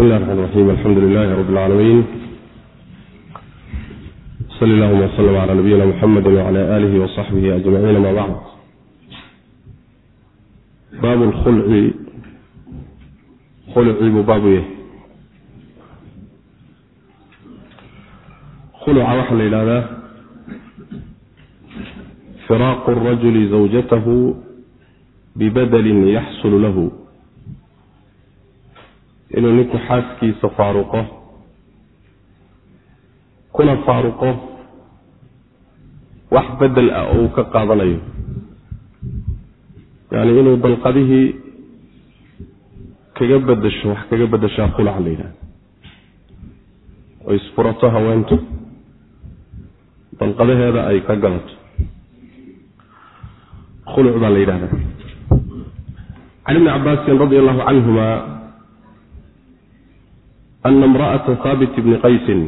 bismi illahi raxmaan raxiim alxamdu lilahi rabbi اlcaalamiin sali allahuma wslm cala nabiyina muxamedi wcala aalihi wasaxbihi ajmaciin ama bacd baabu lkhulci khulcii buu baabu yahay khuluca waxaa la yidhahdaa firaaqu rajuli zawjatahu bibadlin yaxsulu lahu inuu ninku xaaskiisa faaruqo kuna faaruqo wax bedel ah oo uu ka qaadanayo. Yani inuu dalqadihii kaga bedesho wax kaga bedeshaa khulaca la yidhahda oo isfurato haweentu dalqadaheeda ay ka galato. Khuluc baa la yidhahda can ibni cabaasin radi allahu canhuma ana imra'ata haabit bni qaysin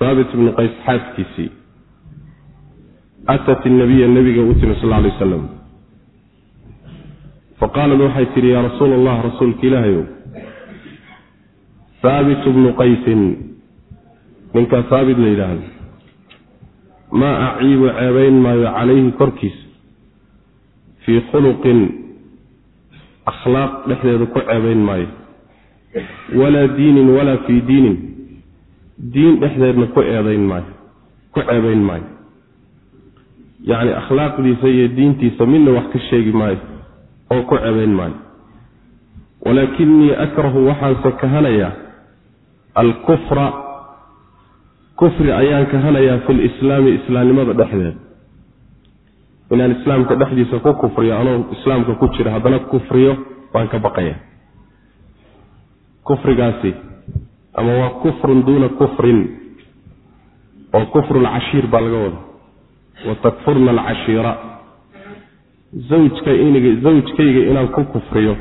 haabit bni qays xaaskiisii atat inabiya nabiga u timi sal alay wasalam faqaalat waxay tidhi yaa rasuul allah rasuulka ilaahayow haabitu bnu qaysin ninkaa haabit la yidhaahdo maa aciibu ceebayn maayo calayhi korkiisa fii khuluqin akhlaaq dhexdeeda ku ceebayn maayo walaa diinin walaa fii diinin. Diin dhexdeedna ku eedayn maayo ku ceebayn maayo. Yacni akhlaaqdiisa iyo diintiisa midna wax ka sheegi maayo oo ku ceebayn maayo. Walaakinii akrahu waxaanse kahanayaa alkufra kufri ayaan kahanayaa fi lislaami islaamnimada dhexdeeda inaan islaamka dhexdiisa ku kufriyo anoo islaamka ku jira haddana kufriyo waan ka baqaya kufrigaasi ama waa kufrun duuna kufrin oo kufru lcashiir baa laga wada wa takfurna alcashiira. Zawjkayga inaan ku kufriyo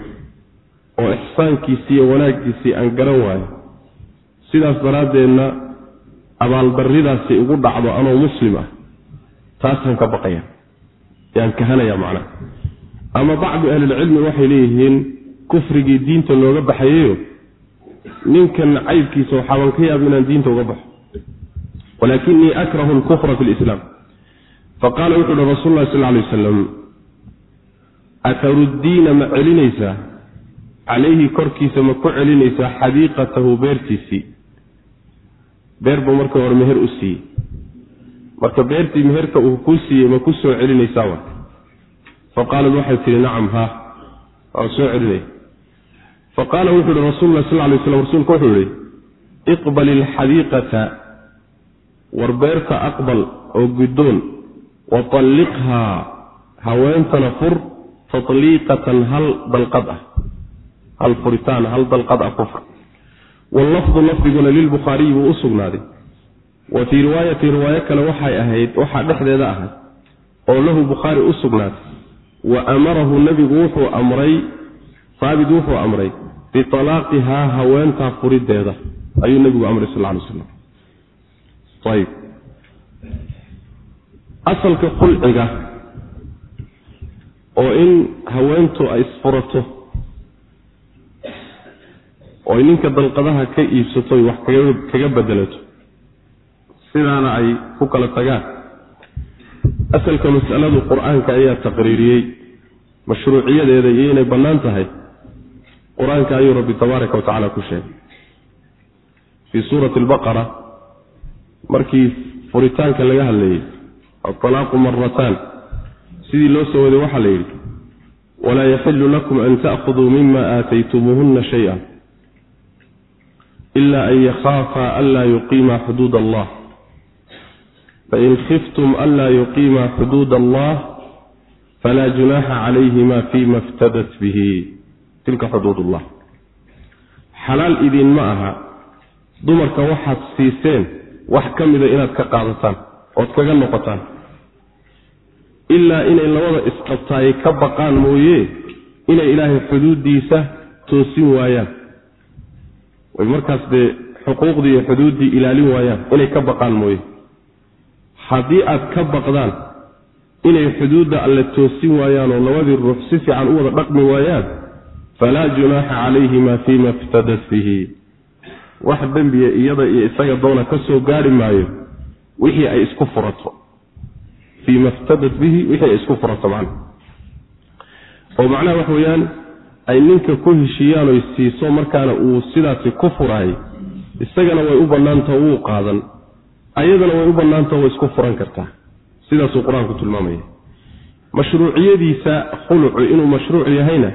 oo ixsaankiisii iyo wanaaggiisii aan garan waayo sidaas daraaddeedna abaaldarridaasi ugu dhacdo anoo muslim ah taasaan ka baqaya. Yaan kahanaya macnaha. Ama bacdu ahlilcilmi waxay leeyihiin kufrigii diinta looga baxayayo ninkan caybkiisa waxaaban ka yaaba inaan diinta uga baxo. Walaakinii akrahu lkufra fi lislaam faqaala wuxu uhi rasul lah sal lay wasalam ataruddiina ma celinaysaa calayhi korkiisa ma ku celinaysaa xadiiqatahu beertiisii? Beer buu marka hore meher u siiyey. Marka beertii meherka uu kuu siiyey ma ku soo celinaysaa wa? Faqaalat waxay tihi nacam ha waa soo celinaya faqaala wuxuu ihi rasul lah sal lay slam rasuulku wuxuu yihi iqbal ilxadiiqata war beerta aqbal oo guddoon wa talliqhaa haweentana fur tatliiqatan hal dalqad ah hal furitaan hal dalqad ah ku fur wallafdu lafdiguna lilbukhaariyi buu u sugnaaday. Wa fii riwaayati riwaayo kale waxay ahayd waxaa dhexdeeda ahayd oo lahu bukhaari u sugnaatay. Wa amarahu nebigu wuxuu amray saabit wuxuu amray bitalaaqihaa haweentaa furideeda ayuu nebigu amray sal lay slam ayb asalka khulciga oo in haweentu ay isfurato oo ay ninka dalqadaha ka iibsato wax kaga bedelato sidaana ay ku kala tagaan asalka mas'aladu qur'aanka ayaa taqriiriyey mashruuciyadeeda iyo inay bannaan tahay qur'aanka ayuu rabbi tabaaraka wa tacala ku sheegay. Fii suurati albaqara markii furitaanka laga hadlayey altalaaqu marataan sidii loo soo waday waxaa la yidhi walaa yaxilu lakum an ta'khuduu mima aataytumuuhunna shay-a ila an yakhaafaa anlaa yuqiima xuduud allah fain khiftum anlaa yuqiima xuduud allah falaa junaaxa calayhima fima iftadat bihi tilka xuduudullah. Xalaal idiinma aha dumarka waxaad siiseen wax ka mida inaad ka qaadataan ood kaga noqotaan. Ilaa inay labada isqabtaay ka baqaan mooye inay ilaahay xuduuddiisa toosin waayaan. Way markaas dee xuquuqdii iyo xuduuddii ilaalin waayaan inay ka baqaan mooye. Haddii aad ka baqdaan inay xuduudda alle toosin waayaan oo labadii ruux si fiican u wada dhaqmi waayaan falaa junaaxa calayhima fima iftadat bihi wax dembiya iyada iyo isaga doona ka soo gaari maayo wixii ay isku furato fiima iftadat bihi wixii ay isku furato macnaha oo macnaha waxa weeyaan ay ninka ku heshiiyaan oy siiso markaana uu sidaasi ku furaay isagana way u bannaantao wuu qaadan ayadana way u bannaantao way isku furan kartaa sidaasuu qur'aanku tilmaamaya mashruuciyadiisa khulucu inuu mashruuc yahayna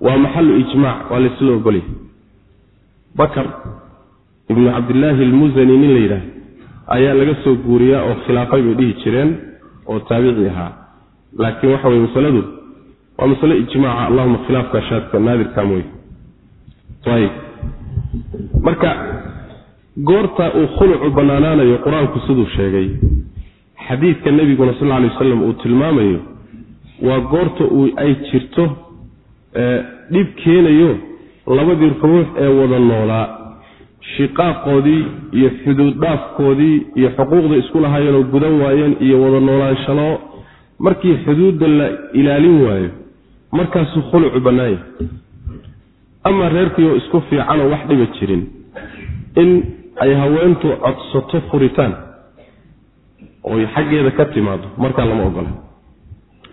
waa maxalu ijmaac waa laysla ogolyahy bakar ibnu cabdillaahi almusani nin la yidhaah ayaa laga soo guuriyaa oo khilaafay bay dhihi jireen oo taabici ahaa. Laakiin waxa weye masaladu waa masale ijmaaca allahuma khilaafka shaadka naadirka mooye. Ayib marka goorta uu khulucu bannaanaanayo qur'aanku siduu sheegay xadiidka nebiguna sal alay wasalam uu tilmaamayo waa goorta uu ay jirto dhib keenayo labadii ruux ee wada noolaa. Shiqaaqoodii iyo xuduud dhaafkoodii iyo xuquuqda isku lahaayeenoo gudan waayeen iyo wada noolaanshaloo markii xuduudda la ilaalin waayo markaasuu khulucu bannaanya amaa reerkiioo isku fiicanoo wax dhiba jirin in ay haweentu codsato furitaan oy xaggeeda ka timaado markaa lama ogola.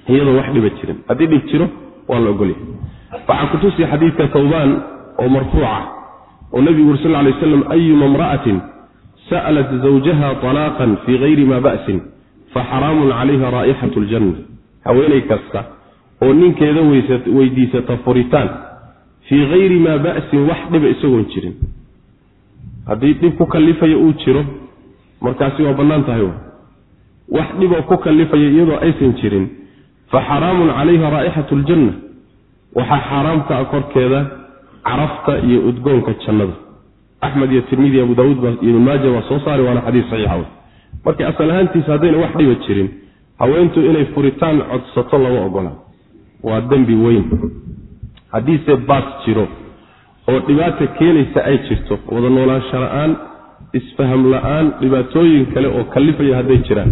Iyadoo wax dhiba jirin. Haddii dhib jiro waa la ogolya waxaa kutusiya xadiidka tawbaan oo marfuuca oo nebigu uri sal ly aslam ayuma imra'atin sa'lat zawjaha talaaqan fii gayri ma ba'sin faxaraamun calayha raa'ixatu ljanna haweenay kasta oo ninkeeda weydiisata furitaan fii gayri maa ba'sin wax dhiba isagoon jirin. Haddii dhib ku kallifaya uu jiro markaasi waa bannaan tahay wax dhiboo ku kallifaya iyadoo aysan jirin fa xaraamun calayha raa'ixatu aljanna. Waxaa xaaraamka a korkeeda carafta iyo udgoonka jannada. Axmed iyo tirmidi abu daawuud iyo ibn maaja waa soo saari waana xadiis saxiixa wey marka asal ahaantiisa haddayna wax dhiba jirin haweentu inay furitaan codsato lama ogola waa dembi weyn. Haddiise baas jiro oo dhibaata keenaysa ay jirto wada noolaansha la'aan isfaham la'aan dhibaatooyin kale oo kallifaya hadday jiraan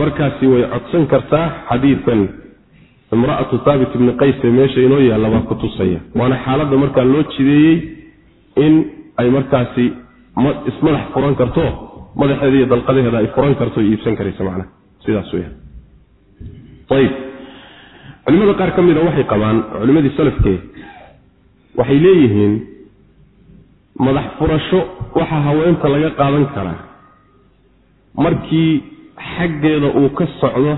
markaasi way codsan kartaa xadiidkan. Imra'atu thaabit ibni qayse meesha inoo yaalla baa ku tusaya. Waana xaaladda markaa loo jideeyey in ay markaasi ismadax furan karto madaxeeda iyo dalqadaheeda ay furan karto iibsan karaysa macnaha. Sidaas weya ayib culimada qaar ka mida waxay qabaan culimadii salafkee waxay leeyihiin madax furasho waxaa haweenta laga qaadan karaa. Markii xaggeeda uu ka socdo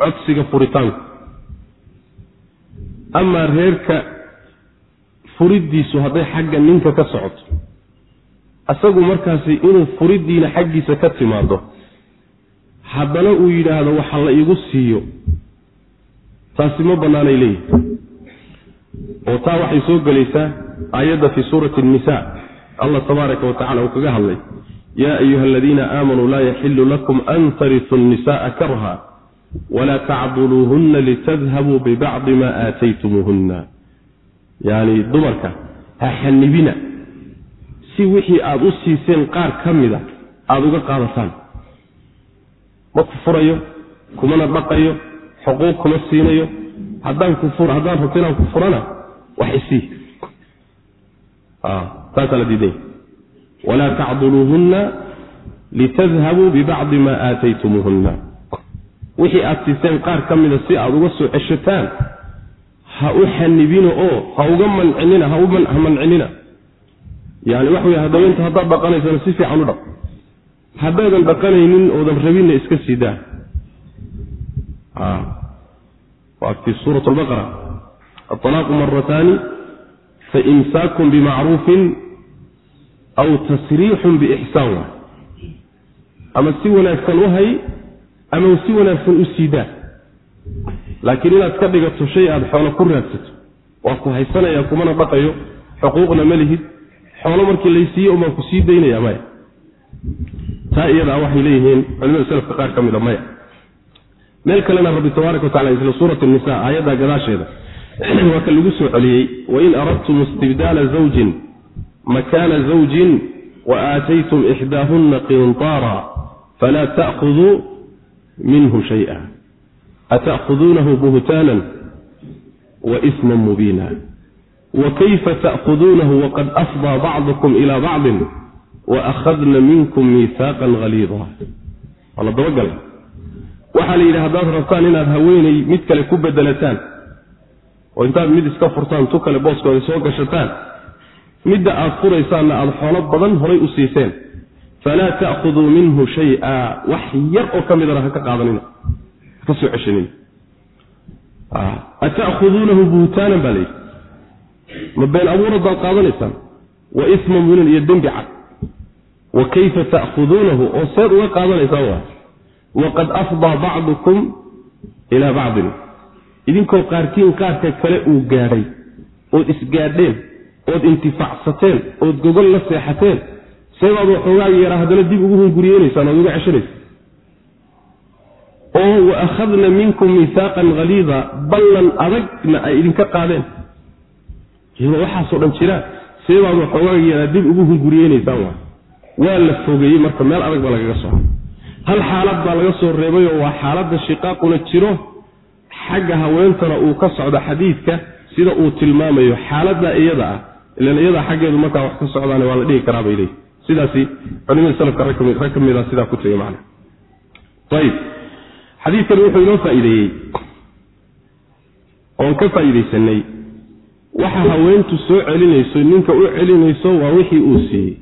codsiga furitaanku amaa reerka furiddiisu hadday xagga ninka ka socoto. Isagu markaasi inuu furiddiina xaggiisa ka timaado haddana uu yidhaahdo waxa la igu siiyo taasi ma bannaanay leeyihi oo taa waxay soo gelaysaa aayadda fii suurati nisa allah tabaaraka wa tacala uu kaga hadlay yaa ayuha aladiina aamanuu laa yaxilu lakum an tarisuu nnisa'a karha walaa tacduluuhunna litadhabuu bibacdi ma aataytumuuhunna yacni dumarka ha xanibina si wixii aada u siiseen qaar ka mida aada uga qaadataan ma ku furayo kumana dhaqayo xuquuq kuma siinayo haddaan ku haddaan rabto inaan ku furana wax isii taasaa la diidanya walaa tacduluuhunna litadhabuu bibacdi maa aataytumuuhunna wixii aad siiseen qaar ka mida si aad uga soo ceshataan ha u xanibina oo ha uga mancinina ha mancinina yani waxa wey hadaweynta haddaad dhaqanaysana si fiican u dhaq haddaadan dhaqanaynin oodan rabinna iska siidaa waa fi suurat lbaqara aalaaqu marataani faimsaakun bimacruufin aw tasriixun biixsaan waay. Ama si wanaagsan u hay ama si wanaagsan u siidaa laakiin inaad ka dhigato shay aada xoolo ku raadsato waa ku haysanaya kumana dhaqayo xuquuqna ma lihid. Xoolo markii laysiiye umaan ku sii daynaya maya. Taa iyadaa waxay leeyihiin culimada selafka qaar ka mida maya. Meel kalena rabbi tabaaraka watacala isla suurat nisa aayaddaa gadaasheeda waa ka lagu soo celiyey wain aradtum istibdaala zawjin makaana zawjin wa aataytum ixdaahunna qintaara falaa ta'khuduu minhu shaya ata'khuduunahu buhtaanan wa isman mubiina wa kayfa ta'khuduunahu waqad afdaa bacdukum ilaa bacdin wa akhadna minkum miihaaqan haliida waa la dabagala waxaa la yidhi haddaad rabtaan inaad haweenay mid kale ku bedelataan oo intaad mid iska furtaan tu kale booskooda soo gashataan midda aad furaysaanna aada xoolo badan horay u siiseen falaa ta'khuduu minhu shay-a wax yar oo ka midana ha ka qaadanina haka soo ceshanina. Ata'khuduunahu buhtaanan baa layidhi ma been abuurad baad qaadanaysaan? Wa isma mubinan iyo dembi cad. Wa kayfa ta'khuduunahu oo seed uga qaadanaysaan waa waqad afdaa bacdukum ilaa bacdin. Idinkoo qaarkiin qaarka kale uu gaadhay ood isgaadheen ood intifaacsateen ood gogol la seexateen seebaad waxoogaa yeeraa haddana dib ugu hunguriyeynaysaan ood uga ceshanaysa oo wa akhadna minkum miihaaqan haliida ballan adagna ay idinka qaadeen. Waxaasoo dhan jiraan seebaad waxoogaa yeeraa dib ugu hunguriyeynaysaan waa. Waa la fogeeyey marka meel adag baa lagaga soo hal xaalad baa laga soo reebayoo waa xaaladda shiqaaquna jiro. Xagga haweentana uu ka socdo xadiidka sida uu tilmaamayo xaaladda iyada ah ilan iyada xaggeedu markaa wax ka socdaan waa la dhihi karaa bay leeyihi sidaasi culimada salafka rag ka mid a sidaa ku tegay macna. Ayib xadiidkani wuxuu inoo faa'iideeyey. Oon ka faa'iidaysanay waxa haweentu soo celinayso ninka u celinayso waa wixii uu siiyey.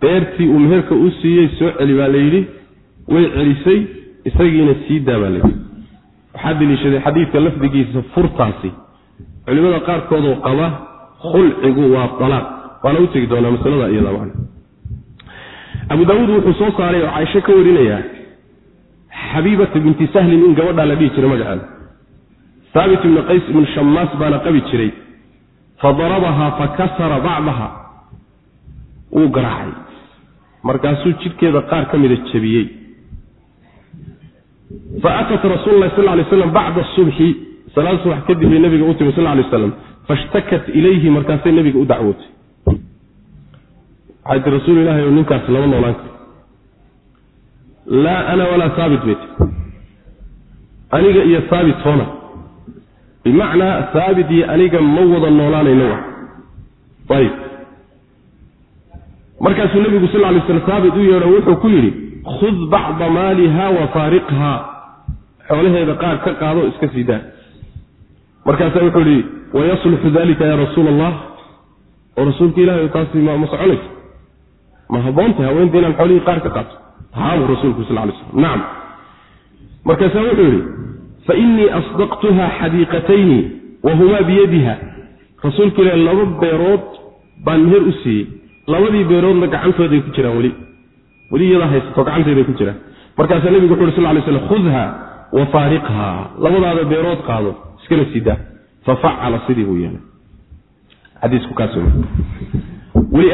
Beertii uu meherka u siiyey soo celi baa la way celisay isagiina sii daa baa layidhi waxaa deliishaday xadiidka lafdigiisa furtaasi. Culimada qaarkoodoo qaba khulcigu waa alaaq waana u doonaa masalada iyada abu daawuud wuxuu soo saaray oo caaisho ka warinayaa xabiibata binti sahlin in gabadhaa la dhihi jiray magaceeda haabit ibni qays ibnu shamaas baana qabi jiray. Fadarabahaa fakasara bacdaha. Wuu garaacay. Markaasuu jidhkeeda qaar ka mida jabiyey faatat rasuul lahi sal lay slam bacda subxi salaad subax kadib bay nabiga u timi sal lay aslam fashtakat ilayhi markaasay nabiga u dacwootay. Waxay tii rasuul ilahi o ninkaas lama noolaan karo. Laa ana walaa haabit bay ti aniga iyo haabit hoona. Bimacnaa haabit iyo aniga ma wada noolaanayno wa ayib. Markaasuu nabigu sal lay slam haabit u yeedho wuxuu ku yidhi khud bacda maaliha wa faariqhaa. Xoolaheeda qaar ka qaado iska sii daa. Markaasaa wuxuu yihi wayasluxu dalika ya rasuula allah oo rasuulka ilahay taasi ma soconayso ma habboontahay haweenta inaan xoolihii qaar ka qaato haabu rasuulku sal lay slam nacam markaasaa wuxuu yidhi fainii asdaqtuha xadiiqatayni wa humaa biyadiha rasuulka ilahi laba beerood baan meher u siiyey labadii beeroodna gacantooday ku jiraan weli weli iyadaa haysato gacanteeday ku jiraan markaasaa nebigu wuxu uri sal lay slam khudha wa faariqha labadaada beerood qaado iskana sii daa fafacala sidii buu yeelay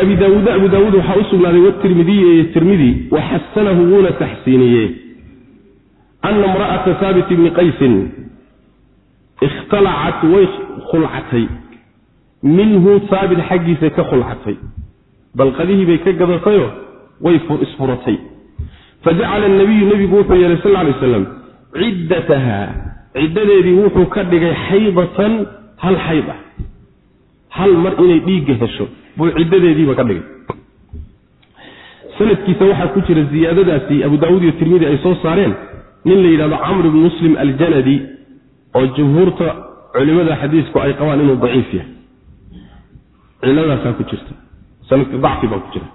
abi daawuuda abu daawuud waxaa u sugnaaday watirmidiyi iyo tirmidi waxasanahu wuuna taxsiiniyey ana imra'ata haabit ibni qaysin ikhtalacat way khulcatay minhu haabit xaggiisa ka khulcatay balqadihii bay ka gadatayoo way isfuratay fajacala nabiyu nebigu wuxuu yeelay sal lay aslam ciddataha ciddadeedii wuxuu ka dhigay xaydatan hal xayd ah. Hal mar inay dhiigga hesho buu ciddadeediiba ka dhigay. Sanadkiisa waxaa ku jira ziyaadadaasi abu daawuud iyo tirmidi ay soo saareen. Nin la yidhahdo camr ibn muslim aljanadi oo jumhuurta culimada xadiisku ay qabaan inuu daciif yahay. Ciladaasaa ku jirta. Sanadka dacfi baa ku jira.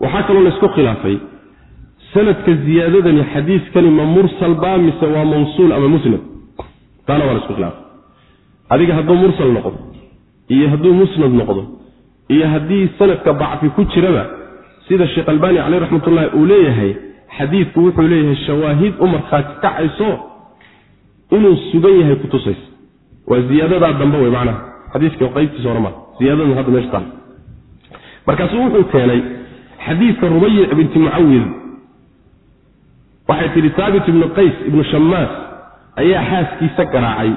Waxaa kaloo la isku khilaafay sanadka ziyaadadani xadiiskani ma mursal baa mise waa mawsuul ama musnad taana waa la isku khilaafay adiga hadduu mursal noqdo iyo hadduu musnad noqdo iyo haddii sanadka dacfi ku jiraba sida sheekh albani caleyh raxmatullahi uu leeyahay xadiidku wuxuu leeyahay shawaahid u markhaati kacayso inuu sugan yahay kutusaysa waa ziyaadadaa dambe wey macnaha. Xadiiska qaybtiisa hore ma ziyaadadan hadda meesha taal. Markaasuu wuxuu keenay xadiidka rubayic binti mucawid waxay tidhi haabit ibnu qays ibnu shamaas ayaa xaaskiisa garaacay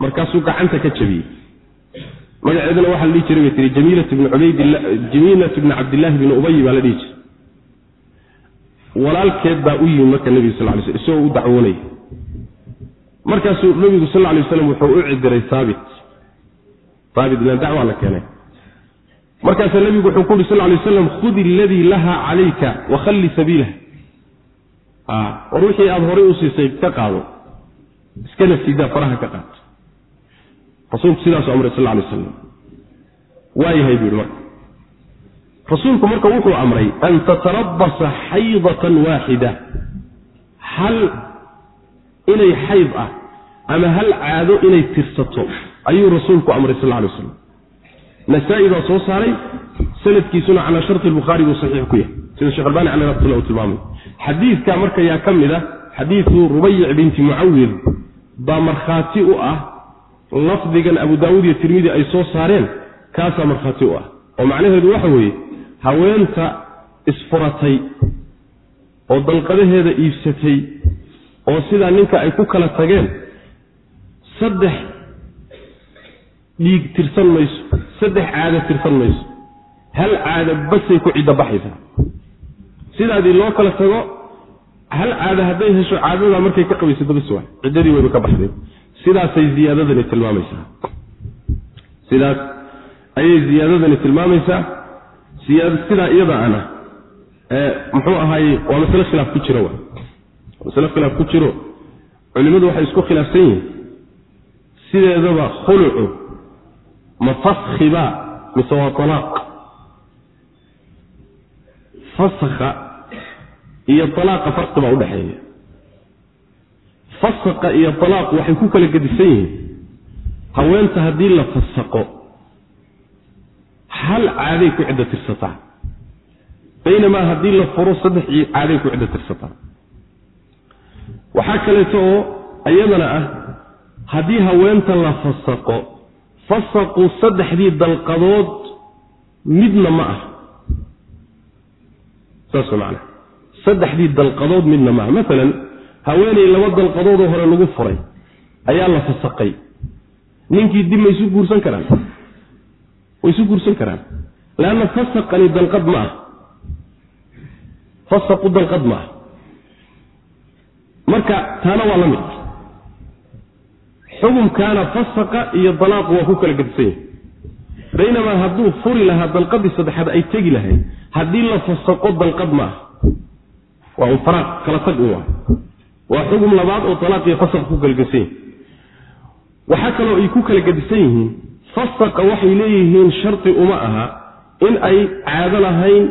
markaasuu gacanta ka jabiyey. Magaceeduna waxaa la dhihi jiray bay tii jamiilat bni cabdillaahi bni ubay baa la dhihi jiray. Walaalkeed baa u yimi marka nebigu sal lay sl isagoo u dacwoonaya markaasuu nebigu sal lay waslam wuxuu u cidiray haabit haabit ilan dacwaa la keenay. Markaasaa nebigu wuxuu ku uhi sal lay aslam khudi aladii laha calayka wakhalli sabiilah. War wixii aada horay u siisay ka qaado iskana siidaa faraha ka qaado rasuulku sidaasu amray sal lay aslam waayahay buu yihi marka. Rasuulku marka wuxuu amray an tatarabasa xaydatan waaxida hal inay xayd ah ama hal caado inay tirsato ayuu rasuulku amray sal lay aslam nasaa-i soo saaray. Sanadkiisuna calaa sharti lbukhaari buu saxiix ku yahay. Sida shekh albani caleh raxmatullah uu tilmaamay. Xadiidka marka yaa ka mid ah xadiidu rubayic binti mucawid baa markhaati u ah lafdigan abu daawuud iyo tirmidi ay soo saareen kaasaa markhaati u ah. Oo macnaheedu waxa weeye haweenta isfuratay oo dalqadaheeda iibsatay oo sidaa ninka ay ku kala tageen saddex dhiig tirsan mayso saddex caado tirsan mayso hal caado basay ku ciddo baxaysaa. Sidaadii loo kala tago hal caado hadday hesho caadadaa markay ka qabayso dabas waa ciddadii wayba ka baxday. Sidaasay ziyaadadani tilmaamaysaa. Sidaas ayay ziyaadadani tilmaamaysaa. Sidaa iyada ana muxuu ahaaye waa masle khilaaf ku jiro masle khilaaf ku jiro. Culimmadu waxay isku khilaafsan yihiin. Sideedaba khulucu ma faskhiba mise waa alaaq iyo alaaqa farqi baa udhexeeya fasakha iyo alaaq waxay ku kala gedisan yihiin. Haweenta haddii la fasaqo hal caaday ku ciddo tirsataa baynamaa haddii la furo saddex caaday ku ciddo tirsataa waxaa kaleeto oo iyadana ah haddii haweenta la fasaqo fasaqu saddexdii dalqadood midna ma ah. Saas macana saddexdii dalqadood midna ma. Ah maalan haweeney laba dalqadoodoo hore lagu furay ayaa la fasaqay ninkii dib ma isu guursan karaan. Way isu guursan karaan. Leanna fasaqani dalqad ma ah. Fasaqu dalqad ma ah. Marka taana waa la mid. Xukumkaana fasaqa iyo dalaaq waa ku kala gedisan yahay. Baynamaa hadduu furi lahaa dalqadii saddexaad ay tegi lahayd haddii la fasaqo dalqad ma ah waa un kala tag u ah waa xugum labaad oo dalaaq iyo fasaq ku kala yahay waxaa kaloo ay ku kala gedisan yihiin fasaqa waxay leeyihiin shardi uma aha in ay caado lahayn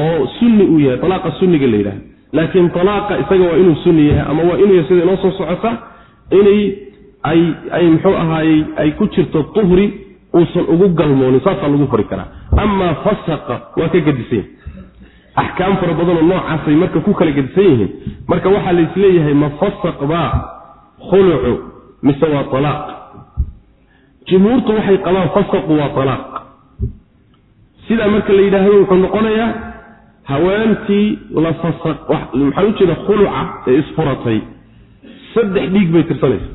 oo sunni uu yahay dalaaqa sunniga la yidhaha laakiin dalaaqa isaga waa inuu sunni yahay ama waa inuu yahay sida inoo soo socota inay ay ay muxuu ahaayey ay ku jirto tuhri uusan ugu galmoonin saasaa lagu furi karaa. Amaa fasaqa waa ka gedisan axkaam fara badanoo noocaasay marka ku kala gedisan yihiin. Marka waxaa la is leeyahay ma fasaq baa khulucu mise waa alaaq jumhuurtu waxay qabaan fasaqu waa alaaq sidaa marka la yidhaahdo wuxuu noqonayaa haweentii la fasaq maxaa u jeeda khuluca ee isfuratay. Saddex dhiig bay tirsanaysa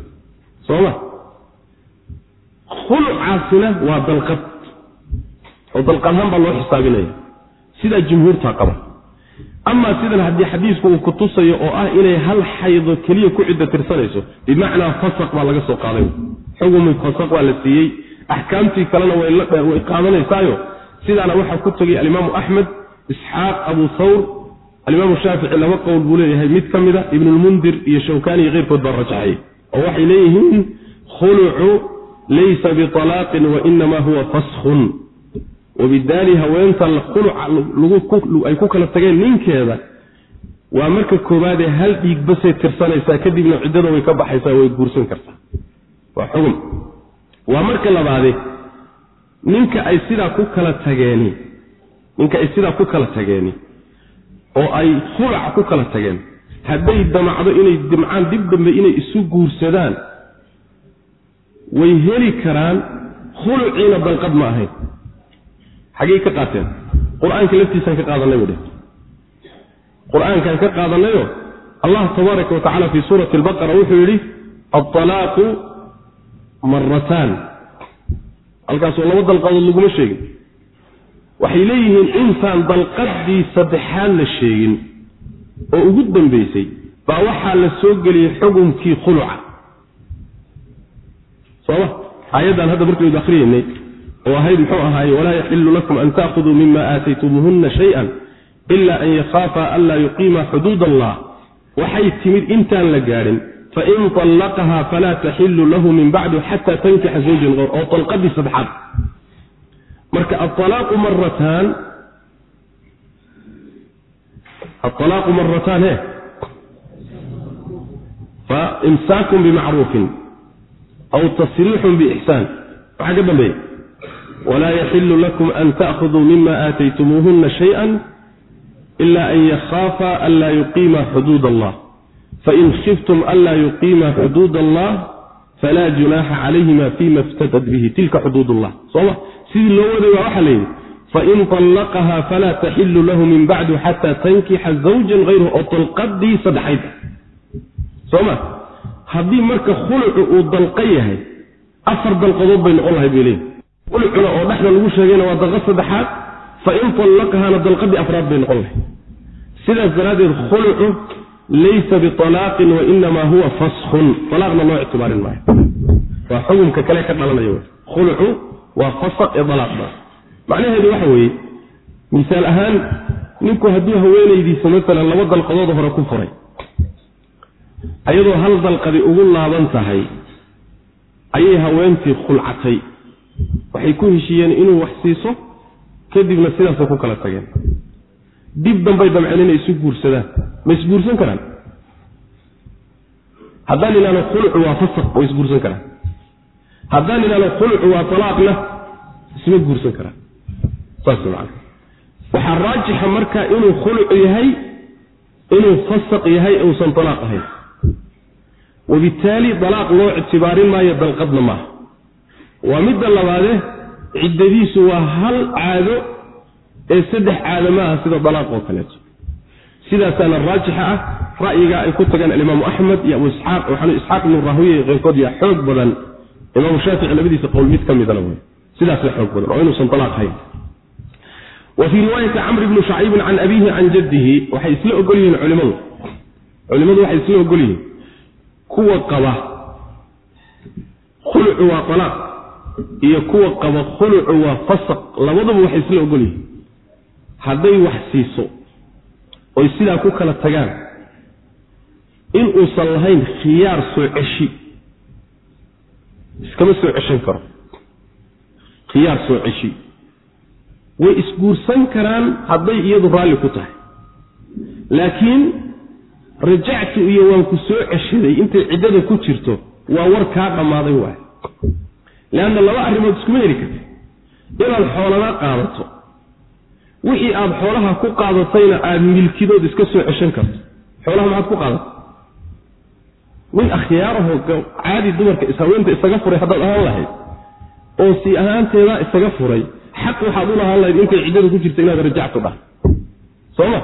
sooma khulucaasina waa dalqad. Oo dalqadhaan baa loo xisaabinaya sidaa jumhuurtaa qaba. Amaa sidan haddii xadiisku uu kutusayo oo ah inay hal xaydo keliya ku ciddo tirsanayso bimacnaa fasaq baa laga soo qaaday. Xugumi fasaq waa la siiyey. Axkaamtii kalena way qaadanaysaayo. Sidaana waxaa ku tegay alimaamu axmed isxaaq abu thawr alimaamu shaafici laba qowl buu leeyahay mid ka mida ibnulmundir iyo shawkani iyo keyrkood baa rajaxay oo waxay leeyihiin khulucu laysa bialaaqin wainama huwa faskhun wabidaali haweenta khuluca ay ku kala tageen ninkeeda waa marka koowaadee hal dhiig basay tirsanaysaa kadibna ciddada way ka baxaysaa way guursan kartaa waa xugum waa marka labaade ninka ay sidaa ku kala tageeni ninka ay sidaa ku kala tageeni oo ay khulaca ku kala tageen hadday damacdo inay dimcaan dib dambe inay isu guursadaan way heli karaan khuluciina dalqad ma ahayn xaggey ka qaateen. Qur'aanka laftiisaan ka qaadanay budhe qur'aankaan ka qaadanayo allah tabaaraka wa tacala fii suurati albaqara wuxuu yidhi alalaaqu marataan halkaasoo laba dalqadood laguma sheegin. Waxay leeyihiin intaan dalqadii saddexaad la sheegin oo ugu dambaysay baa waxaa la soo geliyey xukumkii khuluca. Sooma aayaddan hadda markaynu akhriyeynay oo ahayd muxuu ahaaye walaa yaxilu lakum an taakuduu mima aataytumuuhunna shay-an ila an yakhaafa anlaa yuqiima xuduud allah waxay timid intaan la gaadhin fain طallaqaha falaa taxilu lahu min bacdu xata tankixa zawjan qowr oo dalqadii saddexaad marka aalaaqu marataan aalaaqu marataan he faimsaakun bimacruufin aw tasriixun biixsaan waxaa ka dambeeya walaa yaxilu lakum an taakuduu mima aataytumuuhuna shay-an ila an yakhaafa anlaa yuqiima xuduud allah fain khiftum anlaa yuqiima xuduud allah falaa junaaxa calayhima fima iftadat bihi tilka xuduud llah soma sidii loo waday baa waxaa layidhi fain طallaqahaa falaa taxilu lahu min bacdu xataa tankixa zawjan hayruhu oo dalqadii saddexayd soma haddii marka khulucu uu dalqo yahay afar dalqadood bay noqon lahayd bay leeyihi khulucuna oo dhexda lagu sheegayna waa dalqa saddexaad fain طallaqahana dalqadii afraad bay noqon lahayd. Sidaas daraaddeed khulucu laysa bialaaqin wainamaa huwa faskun alaaqna loo ictibaarin maayo. Waa xukumka kale ka dhalanaya khulucu waa fasaq ee alaaqda macnaheedu waxa weeye misaal ahaan ninku hadduu haweenaydiisa maalan laba dalqadood hore ku furay ayadoo hal dalqadi ugu laaban tahay ayay haweentii khulcatay waxay ku heshiiyeen inuu wax siiso kadibna sidaasay ku kala tageen. Dib dambay damceen inay isu guursadaan. Ma isguursan karaan? Haddaan idhahno khulucu waa fasaq way isguursan karaan. Haddaan idhahno khulucu waa talaaqna isma guursan karaan. Saas macana waxaa raajixa marka inuu khulucu yahay inuu fasaq yahay uusan talaaq ahayn. Wabittaali dalaaq loo ictibaarin maayo dalqadna maaha waa midda labaade ciddadiisu waa hal caado ee saddex caado maaha sida dalaaq oo kaleeto sidaasaana raajixa ah ra'yiga ay ku tagaan alimaamu axmed iyo abu isxaaq waxaanu isxaaq ibnu raahwiye keyrkood yaa xoog badan imaamu shaafici labadiisa qowl mid ka midana wey. Sidaasa xoog badan oo inuusan dalaaq hayn. Wa fii riwaayati camr bni shaciibin can abiihi can jaddihi waxay isla ogol yihiin culimadu. Culimadu waxay isla ogol yihiin kuwa qaba khulucu waa alaaq iyo kuwa qaba khulucu waa fasaq. Labaduba waxay isla ogol yihiin. Hadday wax siiso oy sidaa ku kala tagaan in uusan lahayn khiyaar soo ceshi iskama soo ceshan karo. Khiyaar soo ceshi. Way isguursan karaan hadday iyadu raalli ku tahay. Laakiin rajactu iyo waan ku soo ceshaday intay ciddada ku jirto waa war kaa dhammaaday waay leanna laba arrimood iskuma heli karti inaad xoolana qaadato wixii aada xoolaha ku qaadatayna aada milkidood iska soo ceshan karto xoolaha maxaad ku qaadatay nin akhyaarahoo caadi dumarka ishaweenta isaga furay haddaad ahaan lahayd oo si ahaanteeda isaga furay xaq waxaad u lahaan lahayd intay ciddada ku jirta inaad rajactu dhah soo ma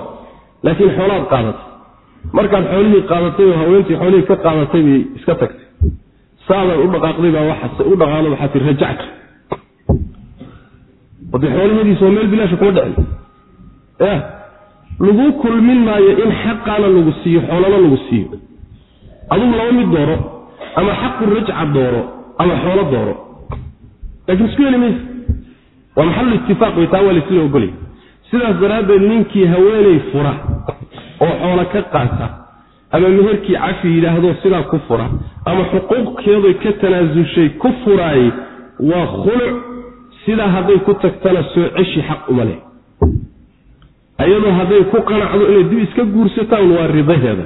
laakiin xoolaad qaadatay markaad xoolihii qaadatay oo haweentii xoolihii ka qaadatay bay iska tagtay saadan u dhaqaaqday baa waxaase u dhaqaaqda waxaa tii rajactu ode xoolahadiisa oo meel bilaasha kuma dhicin. Ya lagu kulmin maayo in xaqaana lagu siiyo xoolana lagu siiyo. Adugu laba mid dooro ama xaqu rajca dooro ama xoolo dooro. Laakiin isku heli maysa. Waa maxalu itifaaq way taa waa laisla ogolay. Sidaas daraaddeed ninkii haweeney fura oo xoolo ka qaata ama meherkii cafi yidhaahdo sidaa ku fura ama xuquuqkeeday ka tanaasushay ku furaayey waa khuluc sidaa hadday ku tagtana soo ceshi xaq uma leh. Ayadoo hadday ku qanacdo inay dib iska guursataan waa ridaheeda.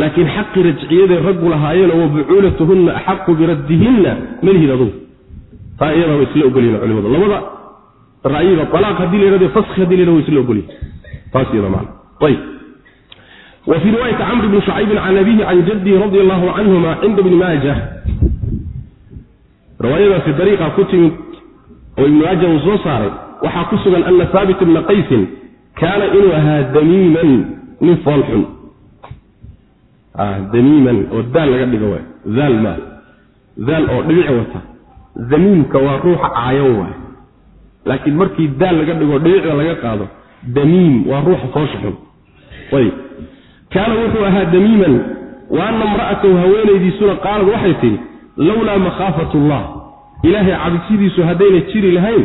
Laakiin xaqi rajciyaday raggu lahaayeenoo wa bucuulatuhunna axaqu biraddihinna malihid adugu taa iyada way isla ogolyihin culimadu. Labada ra'yiba alaaq haddii la yhahdo faski haddii la yhahdo way isla ogolyihin taas iyada macna ayib wa fii riwaayati camr bni shucaybin can abihi can jaddihi radi allahu canhuma cinda bni maaja riwaayadaasi dariiqa ku timid oo ibnu maaja uu soo saaray waxaa ku sugan ana haabit ibna qaysin kaana inuu ahaa damiiman nin foolxun. Damiiman oo daal laga dhigo waay. Daal maa daal oo dhibici wata. Damiimka waa ruuxa caayan waay. Laakiin markii daal laga dhigo dhibicda laga qaado damiim waa ruuxa foosha xun ayb kaana wuxuu ahaa damiiman wa ana imra'atahu haweenaydiisuna qaalad waxay tidhi lowlaa makhaafat ullah ilaahay cabsidiisu haddayna jiri lahayn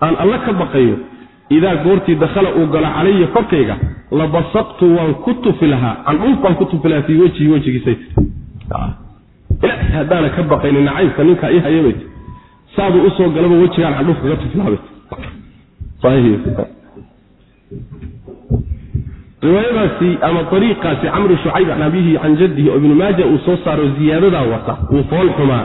aan alla ka baqayo idaa goortii dakhala uu galo calaya korkayga labasaqtu waan ku tufi lahaa candhuuf baan ku tufi lahaa fii wejhii wejigiisayt haddaana ka baqaynin nacaybka ninkaa ii hayabayt saaduu u soo galaba wejigaan candhuuf kaga tufi riwaayadaasi ama ariiqaasi camru shucayb can abihi can jaddihi oo ibnu maaja uu soo saaro ziyaadadaa wata uu fool xumaa.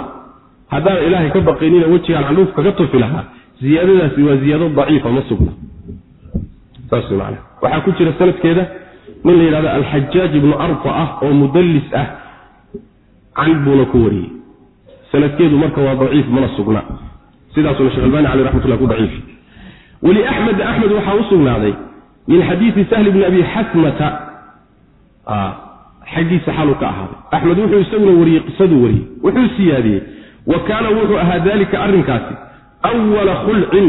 Haddaan ilaahay ka baqaynina wejigaan candhuuf kaga tufi lahaa ziyaadadaasi waa ziyaado daciifa ma sugna. Saas man waxaa ku jira sanadkeeda nin la yidhahdo alxajaaj ibnu arfa ah oo mudallis ah can buuna ku wariyey. Sanadkeedu marka waa daciif mana sugna. Sidaasuna shekh albani caleh raxmatullah ku daciif. Weli axmed axmed waxaa u sugnaaday min xadiidi sahl bni abi xasmata xaggiisa xaluu ka ahaaday. Axmed wuxuu isaguna wariyey qisaduu wariyey. Wuxuu siyaadiyey. Wa kaana wuxuu ahaa dalika arrinkaasi awala khulcin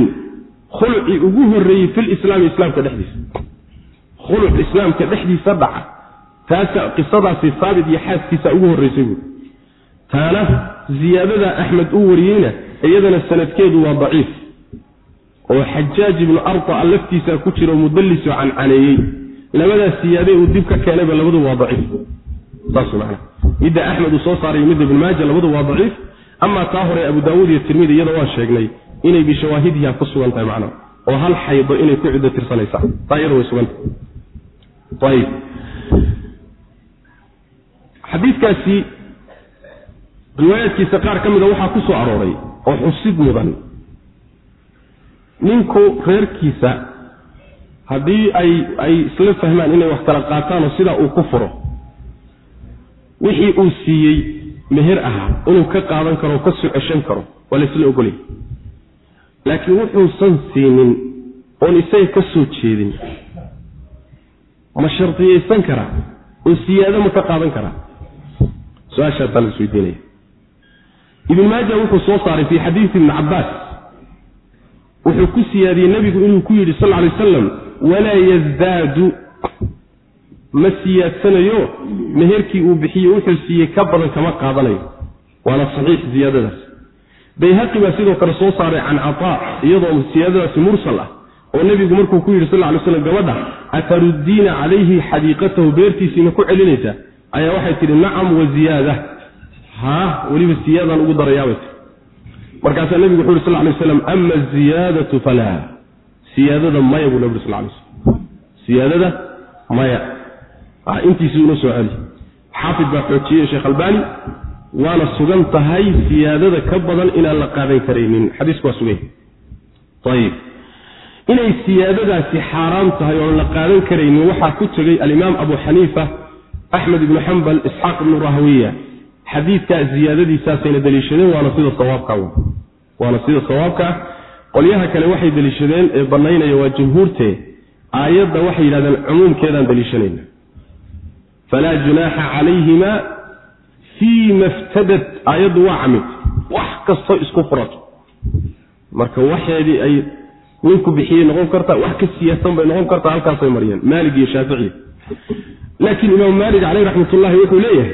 khulci ugu horreeyey filislaami islaamka dhexdiisa. Khuluc islaamka dhexdiisa dhaca. Taasa qisadaasi saabit iyo xaaskiisa ugu horreysay buuri taana ziyaadada axmed uu wariyeyna iyadana sanadkeedu waa daciif oo xajaaj ibnu artaa laftiisa ku jiro mudallis oo cancaneeyey labadaas siyaade uu dib ka keenayba labadu waa daciif. Saas man midda axmed uu soo saaray midda ibnu maaja labadu waa daciif. Amaa taa hore abu daawuud iyo tirmidi iyada waan sheegnay inay bishawaahidiha ku sugan tahay macnaha oo hal xaydo inay ku ciddo tirsanaysaa taa iyada way sugantah ayib. Xadiidkaasi riwaayaadkiisa qaar ka mida waxaa ku soo arooray oo xusid mudan ninku reerkiisa haddii ay ay isla fahmaan inay wax kala qaataan oo sidaa uu ku furo wixii uu siiyey meher ahaa inuu ka qaadan karo ka soo ceshan karo waa la isla ogolay. Laakiin wuxuusan siinin oon isaga ka soo jeedin. Ma shardiyaysan karaa? Oo siyaado ma ka qaadan karaa? Su'aashaasaa la isweydiinaya. Ibn maaja wuxuu soo saaray fii xadiidi ibni cabbaas wuxuu ku siyaadiyey nebigu inuu ku yidhi sal alay wasalam walaa yazdaadu. Ma siyaadsanayo meherkii uu bixiye wuxuu siiyey ka badan kama qaadanayo. Waana saxiix ziyaadadaas bayhaqi baa sidoo kale soo saaray can cataa iyadoo siyaadadaasi mursal ah oo nebigu markuu ku yidhi sal ly slam gabadha ataruddiina calayhi xadiiqatahu beertiisiima ku celinaysaa ayaa waxay tidhi nacam wa ziyaada. Haa weliba siyaadaan ugu darayaabay markaasaa nebigu wuxu yhi sal lay waslam ama aziyaadatu falaa. Siyaadada maya buu nabig sal slam siyaadada maya. Intiisii una soo celi xaafid baa xoojiyey sheekh albani waana sugan tahay siyaadada ka badan inaan la qaadan karaynin. Xadiisku waa sugan ayib inay siyaadadaasi xaaraam tahay oon la qaadan karaynin waxaa ku tegey alimaam abu xaniifa axmed ibnu xambal isxaaq ibnu rahwiya xadiidkaa ziyaadadiisaasayna deliishadeen waana sida sawaabka waana sida sawaabka. Qolyaha kale waxay deliishadeen ee banaynaya waa jumhuurtee aayadda waxay yidhahdeen cumuumkeedaan deliishanayna. Falaa junaaxa calayhima fii ma ftadad aayaddu waa camid. Wax kastoo isku furato. Marka waxeedii ay ninku bixiyey noqon kartaa wax ka siyaasan bay noqon kartaa halkaasay mariyeen. Maalig iyo shaaficiya laakiin imaam maalik caleyh raxmat ullahi wuxuu leeyahay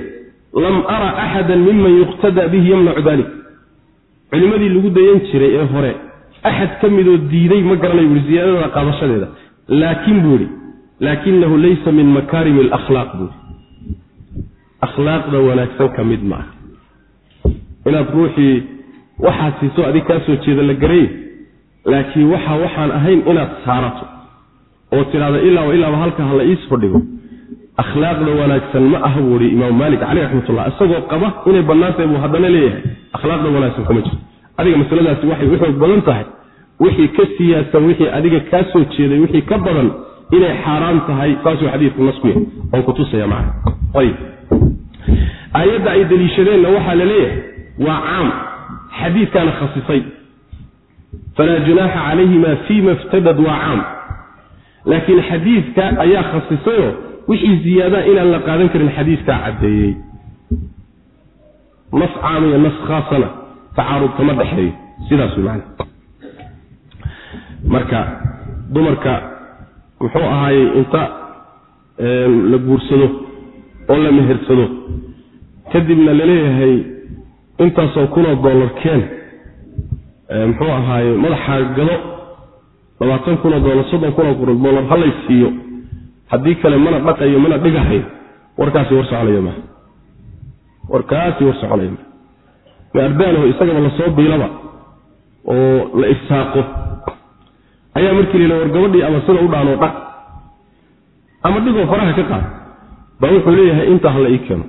lam ara axada miman yuqtadaa bihi yamnacu dalik. Culimmadii lagu dayan jiray ee hore axad ka midoo diiday ma garanayo buui ziyaadada qaadashadeeda. Laakiin buu ihi laakinahu laysa min makaarimi alakhlaaq buui akhlaaqda wanaagsan ka mid ma ah inaad ruuxii waxaad siiso adig kaa soo jeeda la garay laakiin waxa waxaan ahayn inaad saarato. Oo tidhahda ilaaba ilaaba halka hala iis fadhigo akhlaaqda wanaagsan ma aha buu ihi imaamu maalik caleyh raxmatullah isagoo qaba inay bannaan tahay buu haddana leeyahay. Akhlaaqda wanaagsan kuma jirto adiga masaladaasi waxay u xoog badan tahay. Wixii ka siyaasan wixii adiga kaa soo jeeday wixii ka badan inay xaaraan tahay saasuu xadiidku nasku yahay oon kutusaya macana ayib. Aayadda ay deliishadeenna waxaa la leeyahay waa caam. Xadiidkaana khasisay. Falaa junaaxa calayhima fima iftadad waa caam. Laakiin xadiidka ayaa khasisayoo wixii ziyaadaa inaan la qaadan karin xadiidkaa caddeeyey. Nas caam iyo nas khaasana tacaarud kama dhexeeyo. Sidaas way macana marka dumarka muxuu ahaayey inta la guursado oo la mehersado kadibna la leeyahay intaasoo kunoo dollar keen. Muxuu ahaaye madaxa gado labaatan kunoo doolar soddon kunoo doolar halay siiyo haddii kale mana dhaqayo mana dhigahayo warkaasi war soconayo maa warkaasi war soconayo maa maardaanaho isagaba la soo biilaba oo la irsaaqo ayaa markii la war gabadhii ama sida u dhaanoo dhaq. Ama dhigoo faraha ka qaad. Baa wuxuu leeyahay intaa hala ii keeno.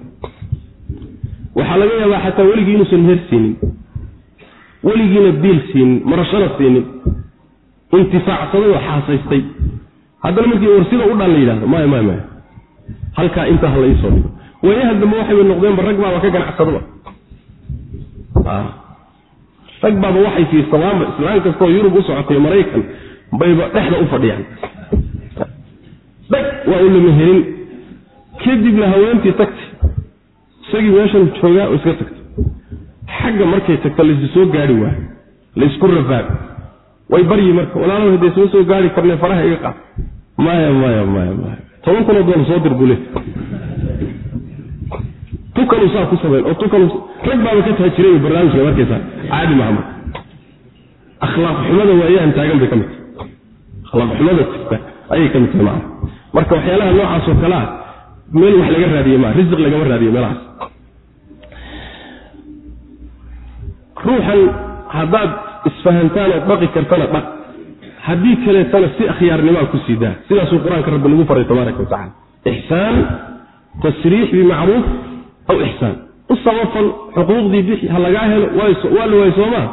Waxaa laga yaabaa xataa weligii inuusan meher siinin weligiina biil siinin marashana siinin intifaacsaday oo xaasaystay haddana markii war sida u dhaan la yidhahdo maya maya maya halkaa intaa hala iisoo dhigo. Waayaha dambe waxayba noqdeenba rag baaba ka ganacsadaba rag baaba waxay fiirsadaanba islaan kastoo yurub u socotay maraykan bayba dhexda u fadhiyaan. Dheg waa u lamahelin kadibna haweentii tagtay isagii meeshan joogaa oo iska tagtay xagga markay tagto laysu soo gaari waayo laysku rafaad way baryi marka walaalo hadee suma soo gaari karne faraha iga qaad maya maya maya maya toban kunoo doollar soo dir bule. Tukalu saa ku samayn oo tukalu rag baaba ka taajiray barnaamijka markaysa caadi maha marka akhlaaq xumada waayahan taagan bay ka mid tahay. Akhlaaq xumada jirta ayay ka mid tahay macana marka waxyaalaha noocaas oo kale ah meel wax laga raadiye maa risiq lagama raadiyo meelahaas. Ruuxan haddaad isfahantaan oo dhaqi kartana dhaq haddii kaleetana si akhyaarnimaa ku sii daa. Sidaasuu qur'aanka rabbi nagu faray tabaaraka wa tacala ixsaan tasriix bimacruuf aw ixsaan. U samafal xuquuqdii bixi ha lagaa helo waa la waay soomaa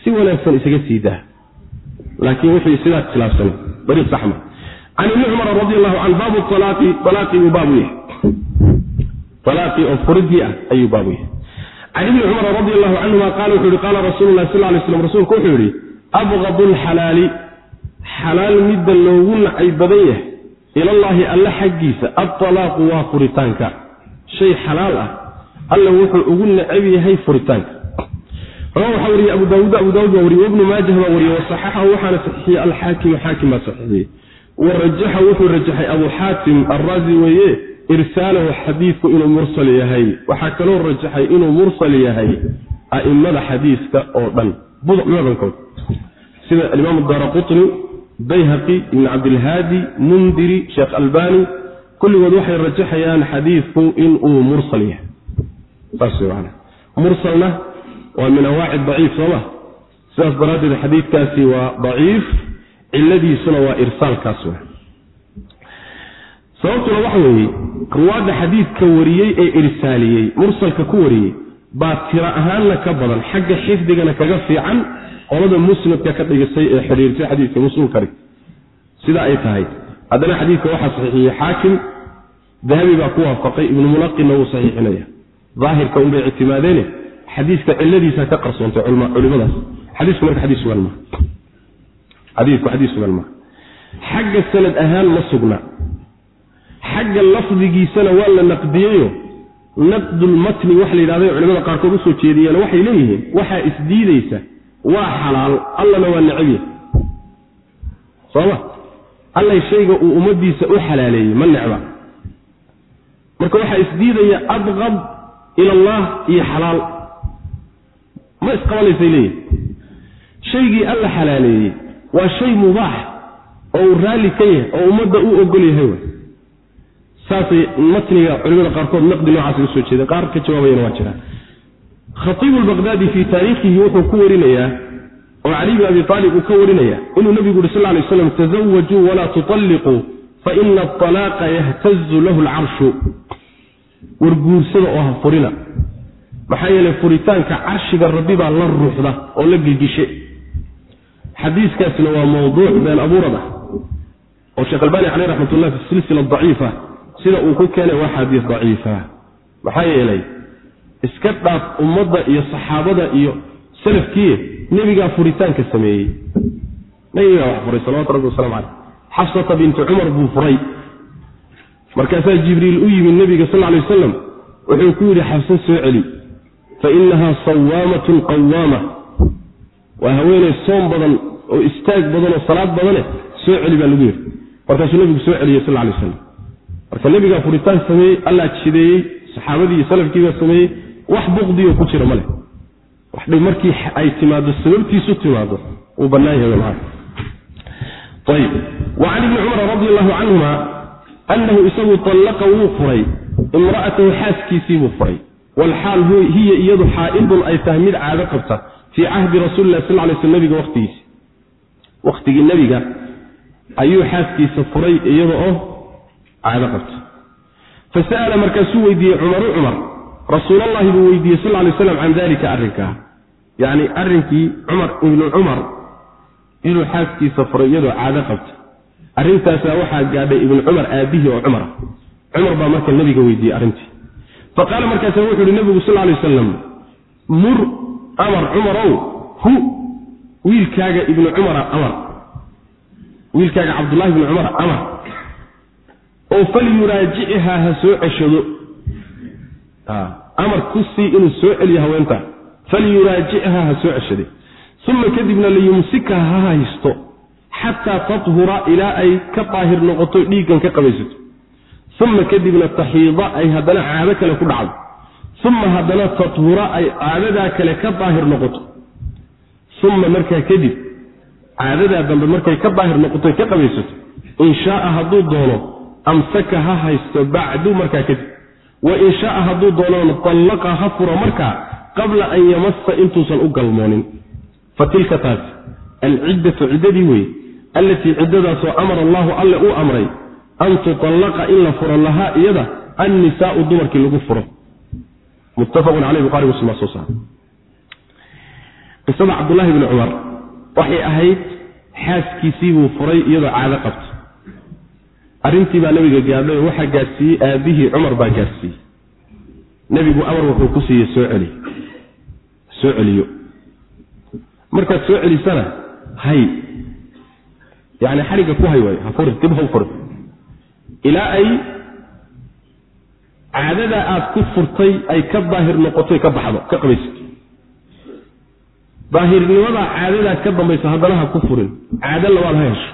si wanaagsan isaga sii laakiin wixii sidaas khilaafsan dariiq saxma. Can ibni cumar radi allahu can baabu alaaqi alaaqii buu baabu yahay. Alaaqii oo furidii ah ayuu baabu yahay. Can ibni cumar radi allahu canhuma qaala wuxuu yihi qaala rasuulu lahi sal lay slam rasuulku wuxuu yihi abqadu lxalaali xalaal midda loogu nacay badan yahay ilallaahi alle xaggiisa aalaaqu waa furitaanka. Shay xalaal ah alla wuxuu ugu necab yahay furitaanka. Waxaa wariyey abu daawuud abu daawud baa wariye wabnu maajah baa wariye wasaxaxahu waxaana saxiixiyey alxaakimu xaakim baa saxiixiyey. Warajaxa wuxuu rajaxay abu xaatim arraazi weeye irsaalahu xadiidku inuu mursal yahay. Waxaa kaloo rajaxay inuu mursal yahay a'immada xadiiska oo dhan. Mudankood sida alimaam daara qutni bayhaqi ibn cabdilhaadi mundiri sheekh albani kulligood waxay rajaxayaan xadiidku inuu mursal yahay. Mursalna waa min awaaci daciif sooma sidaas daraaddeed xadiidkaasi waa daciif ciladiisuna waa irsaalkaas w sababtuna waxa weeye ruwaadda xadiidka wariyey ee irsaaliyey mursalka ku wariyey baa tira ahaanna ka badan xagga xifdigana kaga fiican qolada musnadka ka dhigisay ee xidhiirtay xadiidka muslimka dhig sida ay tahay. Haddana xadiidka waxaa saxiixiyey xaakim dahabi baa ku waafaqay ibnu munaqinna wuu saxiixinaya daahirka unbay ictimaadeene xadiiska ciladiisa ka qarsoontay culimadaas. Xadiisku marka xadiis sugan maa xadiis sugan xagga sanad ahaan ma sugna. Xagga lafdigiisana waa la naqdiyeyo naqdulmatni waxa la yidhahday culimada qaarkood u soo jeediyeen waxay leeyihiin waxaa isdiidaysa waa xalaal. Allana waa necabya sooma. Allay shayga uu ummadiisa u xalaaleeyey ma necba. Marka waxaa isdiidaya abqab ila allah iyo xalaal. Ma isqabanaysay leeyihiin shaygii alla xalaaleeyey waa shay mubaax oo uu raalli ka yahay oo ummadda u ogol yahay wey saasay matniga culimada qaarkood naqdi noocaas u soo jeeda. Qaar ka jawaabayana waa jiraan khatiibu lbaqdaadi fii taariikhihi wuxuu ku warinayaa oo cali bin abi aalib uu ka warinaya inuu nabigu yuri sal lay slam tazawajuu walaa tutalliquu faina atalaaqa yahtazu lahu lcarshu war guursada oo ha furina. Maxaa yeelay furitaanka carshiga rabbi baa la ruuxda oo la gilgishe xadiiskaasna waa mawduuc been abuurad ah oo sheekh albani caleyh raxmat ullah fi silsila daciifa sida uu ku keenay waa xadiis daciifa. Maxaa yeelay iska dhaaf ummadda iyo saxaabada iyo salafkiiye nebigaa furitaanka sameeyey. Nebigaa wax furay salawatu rabbi waslamu caleyh xafsata binti cumar buu furay. Markaasaa jibriil u yimid nebiga sal lay wasalam wuxuu ku yidhi xafso soo celi fa inahaa sawaamatun qawaama. Waa haweeney soom badan oo istaag badan oo salaad badane soo celi baa lagu yidhi. Markaasuu nebigu soo celiyey sal lay wasalam marka nebigaa furitaan sameeyey allaa jideeyey saxaabadii iyo salafkiibaa sameeyey wax buqdioo ku jira maleh waxdhib markii ay timaado sababtiisu timaado uu bannaan yahay ayib. Wa ibni cumar radi allahu canhuma annahu isagu tallaqa wuu furay imra'atahu xaaskiisii buu furay. Walxaal hiya iyadu xaa'idun ay tahay mid caado qabta fii cahdi rasuuli lah sal lay sl nabiga waqtigiisi waqtigii nebiga ayuu xaaskiisa furay iyada oo caado qabta. Fa sa'ala markaasuu weydiiyey cumaru cumar rasuulallahi buu weydiiyey sal lay slam can dalika arrinkaa yacni arrinkii cumar ibnu cumar inuu xaaskiisa furay iyadoo caado qabta. Arrintaasaa waxaa gaadhay ibnu cumar aabihii oo cumar. Cumar baa marka nebiga weydiiyey arrintii. Fa qaala markaasa wuxu uhi nebigu sal lay wasalam mur amar cumarow hu wiilkaaga ibnu cumara amar wiilkaaga cabdullahi ibnu cumar amar oo falyuraajicihaa ha soo ceshado amar ku sii inuu soo celiyo haweentaa falyuraajichaa ha soo ceshaday. Uma kadibna liyumsikaha ha haysto. Xataa tathura ilaa ay ka daahir noqoto dhiiggan ka qabaysato. Uma kadibna taxiida ay haddana caado kale ku dhacdo. Uma haddana tathura ay caadadaa kale ka daahir noqoto. Uma markaa kadib caadadaa dambe markay ka daahir noqoto ka qabaysato. In shaaa hadduu doono amsaka ha haysto bacdu markaa kadib wa in shaaa hadduu doonona tallaqa ha furo markaa qabla an yamasa intuusan u galmoonin. Fa tilka taasi alciddatu ciddadii weye allatii ciddadaasoo amara allahu alle uu amray an tutallaqa in la furo lahaa iyada annisaau dumarkii lagu furo. Muttafaqun caleyh buhari muslim soo saara qisada cabdullaahi bni cumar waxay ahayd xaaskiisii buu furay iyadoo caado qabta arrintii baa nabiga gaadhay waxaa gaadhsiiyey aabihii cumar baa gaadhsiiyey. Nebigu amar wuxuu ku siiyey soo celi soo celiyo. Markaad soo celisana hay yani xadhigga ku hay waayo ha furin dib ha u furin ilaa ay caadada aad ku furtay ay ka daahir noqotoy ka baxdo ka qabaysato daahirnimadaa caadadaa ka dambaysa haddana ha ku furin. Caado labaad ha hesho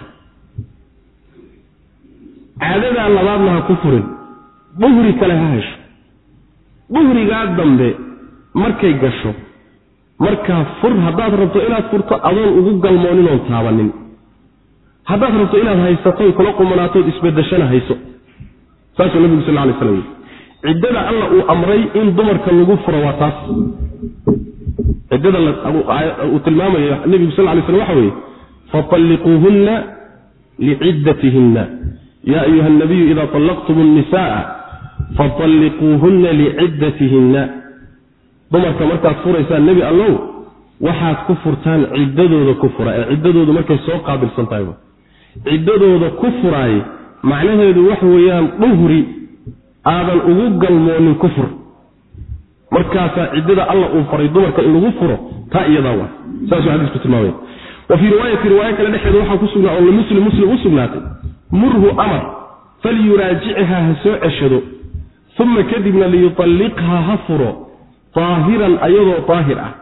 caadadaa labaadna ha ku furin. Duhri kale ha hesho. Duhrigaa dambe markay gasho markaa fur haddaad rabto inaad furto adoon ugu galmoonin oon taabanin. Haddaad rabto inaad haysatoy kula qumanaatood isbedeshana hayso. Saasuu nabigu sal lay slam ciddada alla uu amray in dumarka lagu furo waa taas. Ciddada uu tilmaamayo nebigu sal lay slam waxa weeye fatalliquuhunna liciddatihinna yaa ayuha nabiyu idaa allaqtum nisaa fatalliquuhunna liciddatihina dumarka markaad furaysaan nebi allow waxaad ku furtaan ciddadooda ku fura ee ciddadoodu markay soo qaabilsan tahay ciddadooda ku furaay macnaheedu wax weeyaan dhuhri aadan ugu galmoonin ku fur markaasaa ciddada alla uu faray dumarka in lagu furo taa iyadaa waa saasuu xadiisku tilmaamaya wa fii riwaayati riwaayo kale dhexeeda waxaa ku sugnaa oo muslim muslim u sugnaatay murhu amar falyuraajichaa ha soo ceshado uma kadibna liyutalliqhaa ha furo daahiran ayadoo daahir ah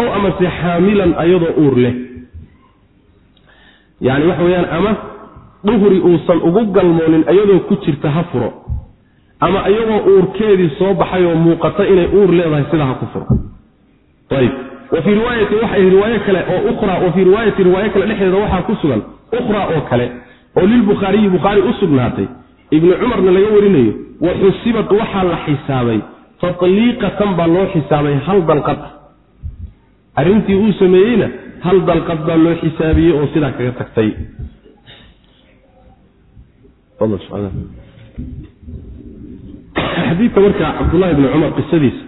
aw amase xaamilan ayadoo uur leh. Yacni waxa weeyaan ama duhri uusan ugu galmoonin ayadoo ku jirta ha furo ama iyagoo uurkeedii soo baxay oo muuqata inay uur leedahay sidaa ha ku furo. Ayb wa fii riwaayatin waxay riwaayo kale oo ukhra wa fii riwaayati riwaayo kale dhexdeeda waxaa ku sugan ukhra oo kale oo lilbukhaariyi bukhaari u sugnaatay ibnu cumarna laga warinayo wa xusibat waxaa la xisaabay. Tatliiqatan baa loo xisaabay hal dalqad. Ah arrintii uu sameeyeyna hal dalqad baa loo xisaabiyey oo sidaa kaga tagtay. Xadiidka marka cabdullahi bni cumar qisadiisa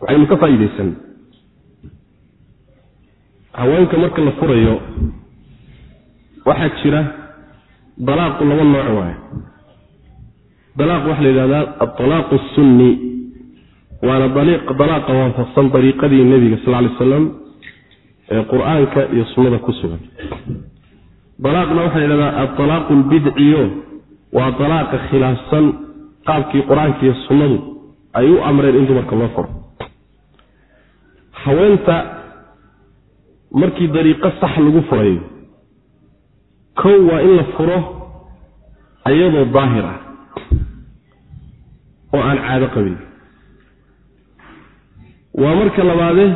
waxaynu ka faa'iidaysan. Haweenka marka la furayo waxaa jira dalaaqu laba nooc waayo dalaaq waxaa la yidhahdaa aalaaqu sunni waana dalaaqa waafaqsan dariiqadii nebiga sal lay slam ee qur'aanka iyo sunnada ku sugan. Dalaaqna waxaa la yidhahdaa aalaaqu lbidciyo waa dalaaqa khilaafsan qaabkii qur'aanka iyo sunnadu ay u amreen in dumarka loo furo. Haweenta markii dariiqo sax lagu furayo kow waa in la furo ayadoo daahir ah oo aan caado qabin. Waa marka labaade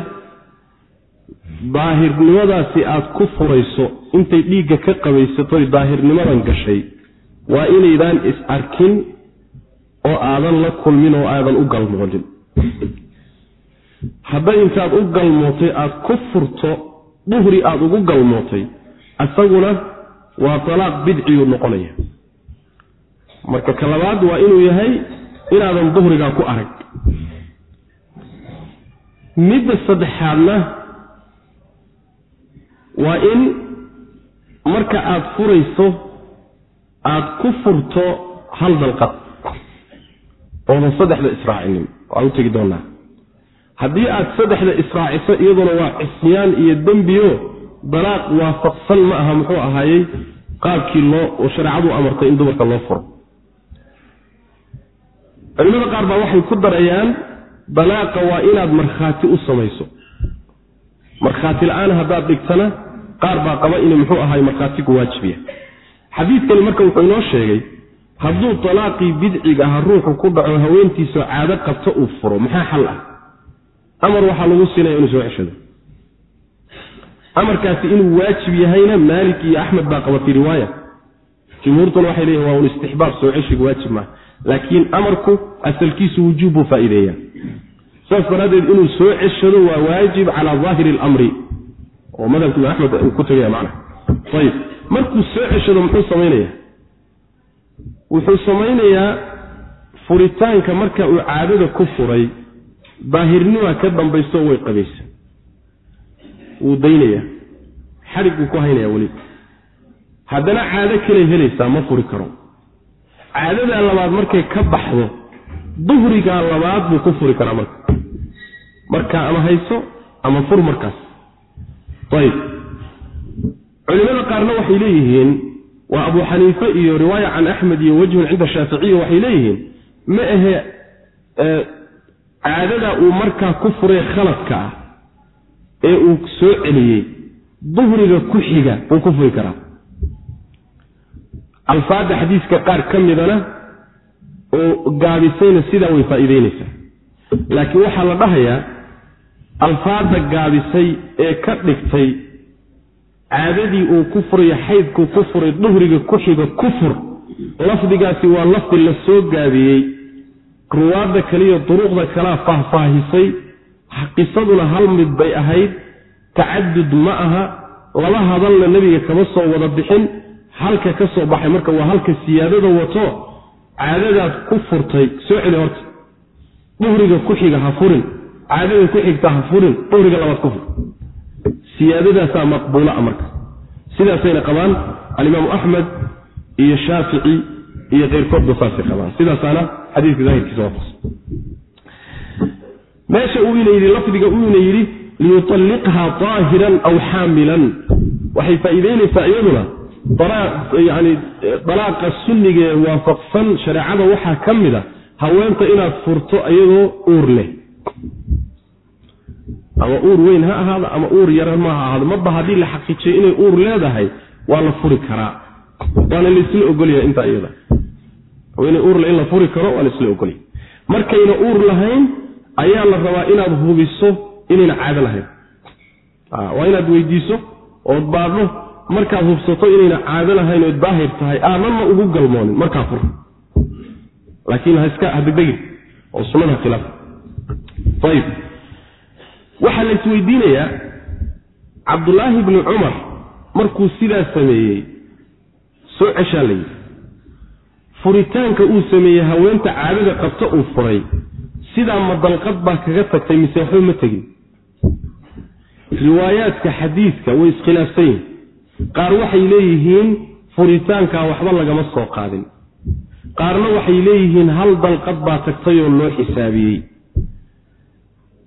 daahirnimadaasi aad ku furayso intay dhiigga ka qabaysatoy daahirnimadan gashay waa inaydaan is arkin oo aadan la kulmin oo aadan u galmoonin hadday intaad u galmootay aad ku furto duhri aada ugu galmootay isaguna waa talaaq bidciyuu noqonaya. Marka ka labaad waa inuu yahay inaadan duhrigaa ku arag. Midda saddexaadna waa in marka aada furayso aada ku furto hal dalqad. Oodan saddexda israacinin waan u tegi doonaa. Haddii aada saddexda israaciso iyaduna waa cisyaan iyo dembiyo dalaaq waafaqsan ma aha muxuu ahaayey qaabkii loo oo shareecadu amartay in dumarka loo furo. Culimada qaar baa waxay ku darayaan dalaaqa waa inaad markhaati u samayso. Markhaati la'aan haddaad dhigtana qaar baa qaba inay muxuu ahaay markhaatigu waajibiya xadiidkani marka wuxuu inoo sheegay hadduu dalaaqii bidciga aha ruuxu ku dhaco haweentiisao caado qabto uu furo maxaa xal ah? Amar waxaa lagu siinaya inuu soo ceshado amarkaasi inuu waajib yahayna maalik iyo axmed baa qaba fi riwaaya. Jumhuurtuna waxay leeyihiin waa un istixbaab soo ceshiga waajib maaha. Laakiin amarku asalkiisu wujuub buu faa'iideeya saas daraaddeed inuu soo ceshado waa waajib calaa daahiri alamri. Oo madhabka imaam axmed uu ku tegaya macna. Ayib. Markuu soo ceshado muxuu samaynayaa? Wuxuu samaynayaa furitaanka marka uu caadada ku furay. Daahirnimaa ka dambayso way qabaysa wuu daynayaa xadhig buu ku haynayaa weli. Haddana caado kale helaysaa ma furi karo. Caadadaa labaad markay ka baxdo duhrigaa labaad buu ku furi karaa marka. Markaa ama hayso ama fur markaas. Ayib. Culimada qaarna waxay leeyihiin waa abu xaniife iyo riwaaya can axmed iyo wejhun cinda shaaficiya waxay leeyihiin ma ahe caadada uu markaa ku furay khaladka ah ee uu soo celiyey duhriga ku xiga wuu ku furi karaa alfaadda xadiiska qaar ka midana oo gaabisayna sidaa way faa'iideynaysaa laakiin waxaa la dhahayaa alfaadda gaabisay ee ka dhigtay caadadii uu ku furayo xaydkuu ku furay duhriga ku xiga ku fur lafdigaasi waa lafdi la soo gaabiyey ruwaadda kaliya duruqda kalaa faahfaahisay qisaduna hal mid bay ahayd. Tacadud ma aha. Laba hadalna nebiga kama soo wada bixin. Halka ka soo baxay marka waa halka siyaadada wato. Caadadaad ku furtay. Soo celi horta. Duhriga ku xiga ha furin. Caadada ku xigta ha furin. Duhriga labaad ku fur. Siyaadadaasaa maqbuula a marka. Sidaasayna qabaan alimaamu axmed iyo shaafici iyo keyrkoodba saasay qabaan. Sidaasaana xadiiska daahirkiisa waafaqsan meesha uu ina yidhi lafdiga uu ina yidhi liyutalliqha daahiran aw xaamilan. Waxay faa'iideynaysaa iyaduna. Yani dalaaqa sunnigee waafaqsan shareecada waxaa ka mid a haweenta inaad furto iyadoo uur leh. Ama uur weyn ha ahaado ama uur yar ma ha ahaado. Maba haddii la xaqiijiyo inay uur leedahay waa la furi karaa. Waana laisla ogolyaha intaa iyada. Haweeney uurle in la furi karo waa laisla ogolya markayna uur lahayn ayaa la rabaa inaad hubiso inayna caado lahayn. Waa inaad weydiiso ood baadho markaad hubsato inayna caado lahayn ood daahir tahay aadanna ugu galmoonin markaa fur. Laakiin haska hadegdegin oo sunnada khilaaf. Ayib waxaa la isweydiinayaa cabdulaahi bni cumar markuu sidaa sameeyey soo ceshaa la yidhi furitaanka uu sameeyey haweenta caadada qabta uu furay sidaa ma dalqad baa kaga tagtay mise waxba ma tegin. Riwaayaadka xadiidka way iskhilaafsan yihiin qaar waxay leeyihiin furitaankaa waxba lagama soo qaadin. Qaarna waxay leeyihiin hal dalqad baa tagtay oo loo xisaabiyey.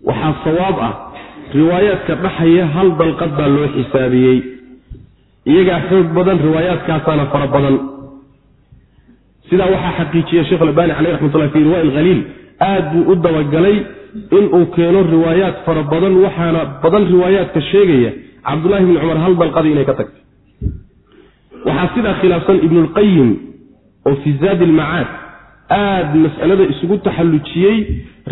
Waxaa sawaab ah riwaayaadka dhaxaya hal dalqad baa loo xisaabiyey. Iyagaa xoog badan riwaayaadkaasaana fara badan. Sidaa waxaa xaqiijiya sheekh albani caleyh raxmatullah fi riwaaya alkhaliil aad buu u dabagalay inuu keeno riwaayaad fara badan waxaana badan riwaayaadka sheegaya cabdullahi bni cumar hal dalqadii inay ka tagtay. Waxaa sidaa khilaafsan ibnulqayim oo fi zaadi ilmacaad aad mas'alada isugu taxallujiyey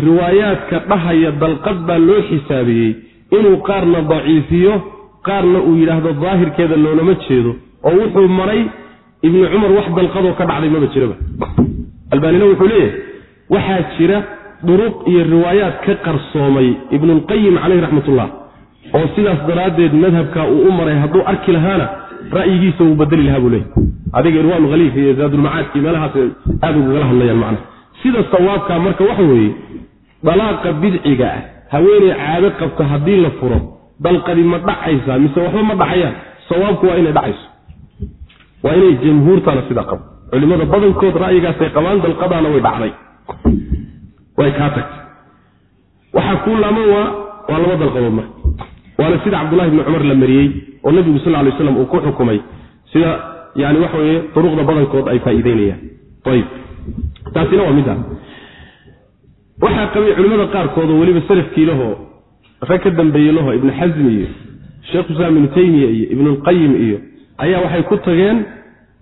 riwaayaadka dhahaya dalqad baa loo xisaabiyey inuu qaarna daciifiyo qaarna uu yidhaahdo daahirkeeda loolama jeedo oo wuxuu maray ibnu cumar wax dalqadoo ka dhacday maba jiraba. Albaanina wuxuu leeyahay waxaa jira duruq iyo riwaayaad ka qarsoomay ibnulqayim caleyh raxmatullah oo sidaas daraaddeed madhabka uu u maray hadduu arki lahaana ra'yigiisa wuu badeli lahaa buu leeyahy adiga irwaanu khaliif iyo zaadulmacaadki meelahaas aada ugagala hadlayaan macna sida sawaabkaa marka waxa weeye dalaaqa bidciga ah haweeney caado qabta haddii la furo dalqadi ma dhacaysaa mise waxba ma dhacayaan sawaabku waa inay dhacayso. Waa inay jamhuurtana sidaa qabo. Culimada badankood ra'yigaasay qabaan dalqadaana way dhacday way kaa tagtay waxaa kuu laaman waa waa laba dalqadood marka. Waana sida cabdullahi bni cumar la mariyey oo nabigu sal lay slam uu ku xukumay sida yani waxa weye duruqda badankood ay faa'iideynayaan ayib taasina waa midda waxaa qabay culimmada qaarkood oo weliba salafkiilahoo rag ka dambeeye laho ibnu xasmi iyo sheekhu islaam ibnu taymiya iyo ibnulqayim iyo ayaa waxay ku tageen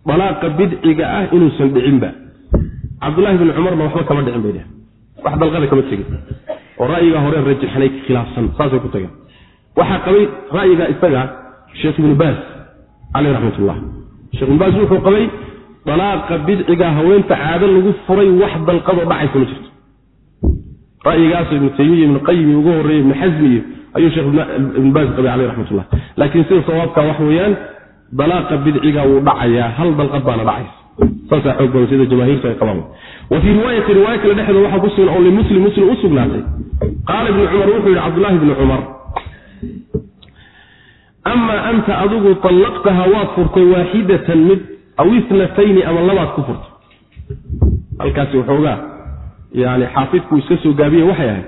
dalaaqa bidciga ah inuusan dhicinba cabdullahi bni cumarna waxba kama dhicin bay wax dalqada kama tegin. Oo ra'yigaa hore rajixnay khilaafsan saasay ku tageen. Waxaa qabay ra'yiga isaga sheekh ibnu baas caleyh raxmatullah shekh ibnu baas wuxuu qabay dalaaqa bidciga haweenta caado lagu furay wax dalqadoo dhacaysa ma jirto. Ra'yigaasoo ibnu taymiya ibnu qayimi ugu horreeyey ibnu xasmi iyo ayuu sheekh ibnu baas qabay caleyh raxmatullah laakiin sida sawaabka wax weeyaan dalaaqa bidciga wuu dhacayaa hal dalqad baana dhacaysa fii riwaayati riwaaya kale dhexdeeda waxaa ku sugan oo limuslim muslim u sugnaatay. Qaala ibnu cumar wuxuu yidhi cabdullahi ibni cumar amaa anta adigu allaqtaha waad furtay waaxidatan mid aw itnatayni ama labaad ku furtay halkaasi waxoogaa yani xaafidku iska soo gaabiye waxay ahayd.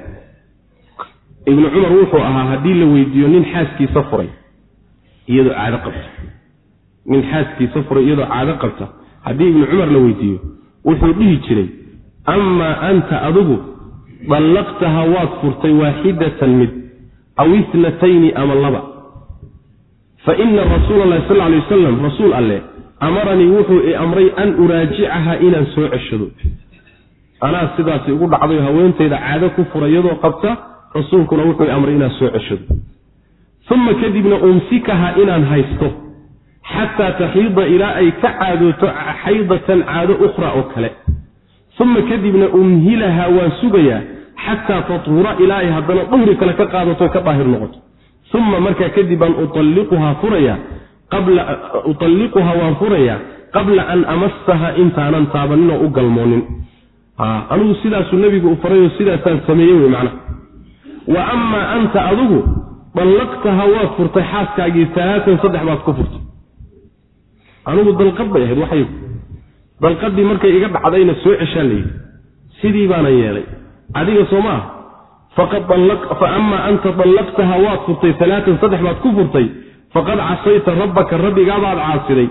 Ibnu cumar wuxuu ahaa haddii la weydiiyo nin xaaskiisa furay iyadoo caado qabta. Nin xaaskiisa furay iyadoo caado qabta haddii ibnu cumar la weydiiyo wuxuu dhihi jiray amaa anta adigu dallaqtaha waad furtay waaxidatan mid aw itnatayni ama laba. Fa ina rasuula allahi sal alay wasalam rasuul alleh amaranii wuxuu i amray an uraajicaha inaan soo ceshado. Anaa sidaasi ugu dhacdayo haweentayda caado ku fura iyadoo qabta rasuulkuna wuxuu i amray inaan soo ceshado. Uma kadibna umsikaha inaan haysto xataa taxiida ilaa ay ka caadooto xaydatan caado ukhra oo kale uma kadibna umhilaha waan sugayaa xataa tahuura ilaa ay haddana duhri kale ka qaadato ka daahir noqoto uma markaa kadib baan ualliquhaa furaya ualliquhaa waan furayaa qabla an amasaha intaanan taabaninoo u galmoonin anigu sidaasuu nebigu u farayo sidaasaan sameeye wey macna wa amaa anta adigu dallaqtaha waad furtay xaaskaagii alaatan saddex baad ku furtay anigu dalqad bay ahayd waxay dalqadii markay iga dhacdayna soo ceshaan layidhi sidii baanan yeelay. Adiga soo ma ah fa amaa anta dallaqtaha waad furtay alaatan saddex baad ku furtay. Faqad casayta rabbaka rabbigaabaad caasiday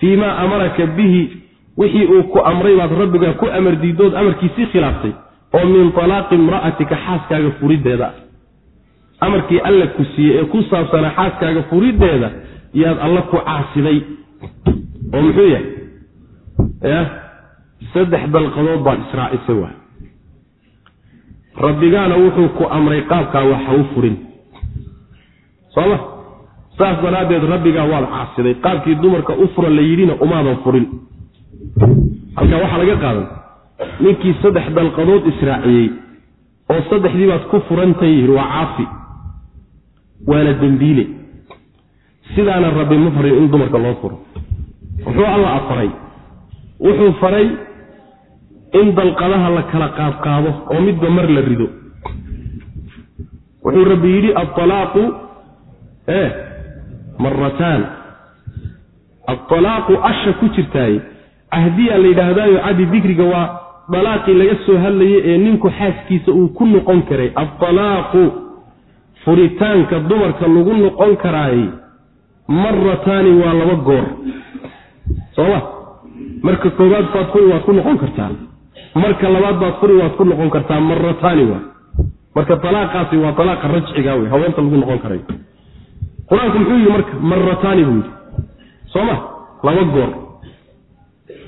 fii maa amaraka bihi wixii uu ku amray baad rabbigaa ku amar diidood amarkiisii khilaaftay. Oo min talaaqi imra'atika xaaskaaga furiddeeda. Amarkii alla ku siiyey ee ku saabsanaa xaaskaaga furiddeeda yaad alla ku caasiday oo muxuu yahay? Ya saddex dalqadood baad israacisay waay rabbigaana wuxuu ku amray qaabkaa wax ha u furin sooma saas daraaddeed rabbigaa waad caasiday. Qaabkii dumarka u fura la yidhina umaadan furin. Halkaa waxaa laga qaadan ninkii saddex dalqadood israaciyey oo saddexdii baad ku furantan yihiin waa caasi waana dembiile. Sidaana rabbi ma farin in dumarka loo furo muxuu alla afaray wuxuu faray in dalqadaha la kala qaadqaado oo midba mar la rido. Wuxuu rabbi yidhi aalaaqu e marataan aalaaqu asha ku jirtaay. Cahdiyaa la yidhaahdaayo cadi dikriga waa dalaaqii laga soo hadlayay ee ninku xaaskiisa uu ku noqon karay. Aalaaqu furitaanka dumarka lagu noqon karaayey marataani waa laba goor sooma marka koowaad baad furi waad ku noqon kartaa. Marka labaad baad furi waad ku noqon kartaa marataani waa. Marka alaaqaasi waa alaaqa rajciga wey haweenta lagu noqon karay. Qur'aanku muxuu yidhi marka marataani buu yidhi. Sooma laba goor.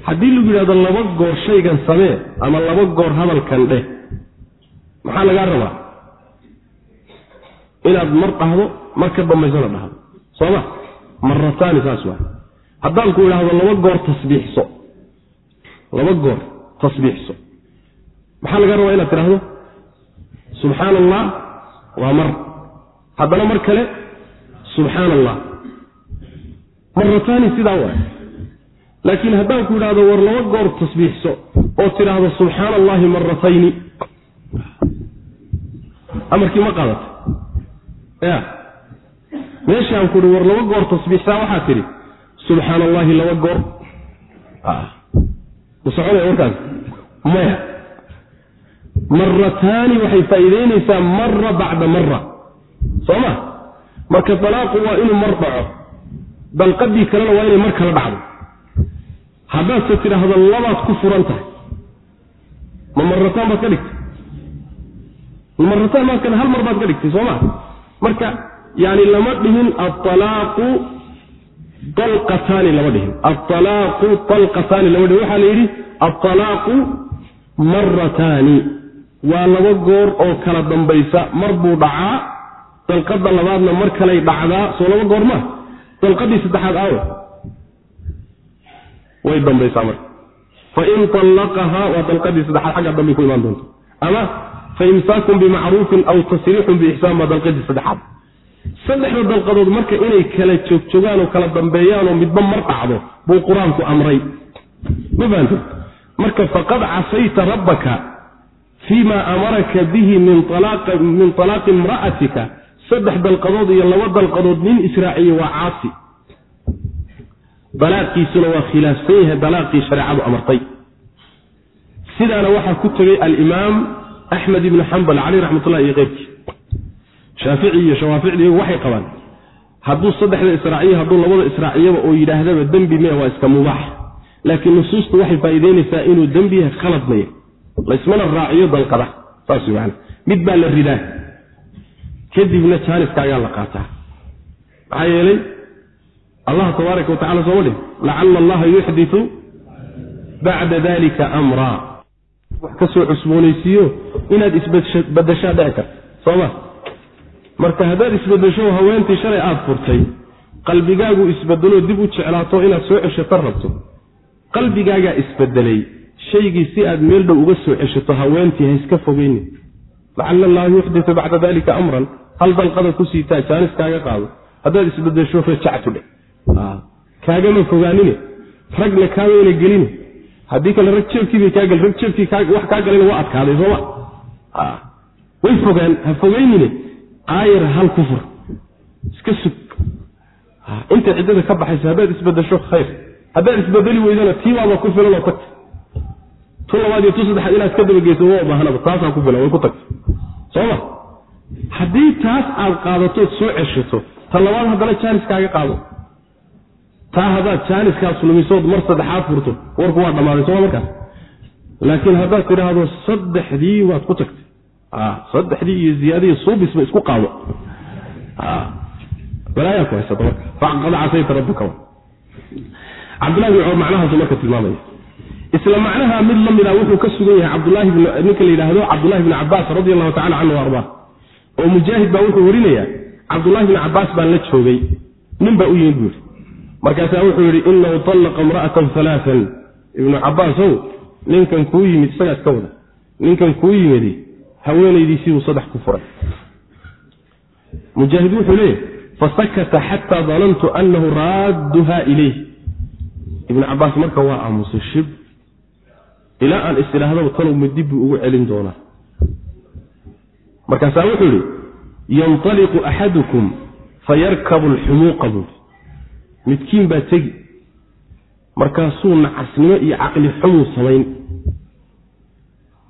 Haddii lagu yidhahdo laba goor shaygan samee ama laba goor hadalkan dheh maxaa lagaa rabaa? Inaad mar dhahdo mar ka dambaysana dhahdo. Sooma marataani saas waa haddaan ku idhaahdo laba goor tasbiixso. Laba goor tasbiixso. Maxaa laga rabaa inaad tidhaahdo? Subxaan allah waa mar. Haddana mar kale subxaan allah marataani sidaa waay. Laakiin haddaan ku idhaahdo war laba goor tasbiixso oo tidhaahdo subxaana allahi maratayni amarkii ma qaadata ya meeshaan kuhi war laba goor tasbiixsaa waxaa tidhi subxaana allahi laba goor. Ma soconaya warkaas maya marataani waxay faa'iideynaysaa mara bacda mara soo ma? Marka dalaaqu waa inuu mar dhaco. Dalqadii kalena waa inay mar kala dhacdo. Haddaadse tidhaahdo labaad ku furan tahay. Ma marataan baad ka dhigtay? Marataan maadkan hal mar baad ka dhigtay? Soo ma? Marka yani lama dhihin aalaaqu dalqataani lama dhihin. Aalaaqu dalqataani lama dhihin. Waxaa la yidhi aalaaqu marataani waa laba goor oo kala dambaysa. Mar buu dhacaa dalqada labaadna mar kalay dhacdaa. Soo laba goor maa dalqadii saddexaad aawe. Way dambaysaa marka. Fain allaqahaa waa dalqadii saddexaad xagga dambay ku imaan doonta ama faimsaakun bimacruufin aw tasriixun biixsaan baa dalqadii saddexaad saddexda dalqadood marka inay kala joogjogaan oo kala dambeeyaan oo midba mar dhacdo buu qur'aanku amray. Ma fahamte marka faqad casayta rabbaka fiima amaraka bihi min talaaqi imra'atika. Saddex dalqadood iyo laba dalqadood nin israaciye waa caasi. Dalaaqiisuna waa khilaafsan yahay dalaaqii shareecadu amartay. Sidaana waxaa ku tegay alimaam axmed ibnu xambal caleyh raxmatullah iyo keyrkii shaafici iyo shawaaficdi iyagu waxay qabaan hadduu saddexda israaciya hadduu labada israaciyaba oo yidhaahdaba dembi mee waa iska mubaax laakiin nusuustu waxay faa'iideynaysaa inuu dembi yahay khaladnaya laysmana raaciyo dalqada saas man mid baa la ridaa kadibna jaaniska ayaa la qaataa. Maxaa yeelay allah tabaaraka watacala sooma dhih lacala allaha yuxditu bacda dalika amraa wax ka soo cusboonaysiiyo inaad isbadashaa dhici karta sooma marka haddaad isbedesho haweentii shalay aada furtay qalbigaagu isbedeloo dib u jeclaato inaad soo ceshato rabto. Qalbigaagaa isbedelay shaygii si aad meel dhow uga soo ceshato haweentii ha iska fogeyni lacala allaha yuxditu bacda dalika amran hal dalqada ku siitaa jaanis kaaga qaado. Haddaad isbedesho rajactu dhe kaagama fogaanine ragna kaawayna gelin. Haddii kale rag jeebkiibay kaa gel rag jeebkii wax kaa galina waa adkaaday sooma way fogaan ha fogeynine aayar hal ku fur iska sug. Intaad ciddada ka baxayso haddaad isbedesho khayr. Haddaad isbedeli weydana tiibaaba ku filan oo tagta tu labaad iyo tu saddexaad inaad ka dabageyso uma baahnaba taasaa ku filan way ku tagta sooma. Haddii taas aad qaadatood soo ceshato ta labaad haddana jaaniskaaga qaado. Taa haddaad jaaniskaas lumisood mar saddexaad furto warku waa dhammaaday sooma markaas. Laakiin haddaad tidhaahdo saddexdii waad ku tagtay saddexdii iyo ziyaadiyi suubisba isku qaado. Balaayaa ku haysata marka. Faqad casayta rabbaka cabdullahi bin cumar macnahaasu marka tilmaamaya isla macnaha mid la mida wuxuu ka sugan yahay cabdulahi ninka la yidhaahdo cabdullahi bni cabaas radi allahu tacala canhu wa oo mujaahid baa wuxuu warinayaa cabdullahi bni cabaas baan la joogay. Nin baa u yimid buu yidhi. Markaasaa wuxuu yidhi inahu tallaqa imra'atan halaaan ibnu cabaasow ninkan kuu yimid isagaa iska wada. Ninkan kuu yimidi haweenaydiisiibuu saddex ku furay. Mujaahid wuxuu leeyahy fasakata xataa danantu anahu raadduha ilayh ibnu cabaas marka waa aamusay shib ilaa aan is idhaahdaba tanuma dib buu ugu celin doonaa. Markaasaa wuxuu yidhi yanطaliqu axadukum fayarkabu alxumuuqa buui midkiin baa tegi markaasuu nacasnimo iyo caqli xumuu samayn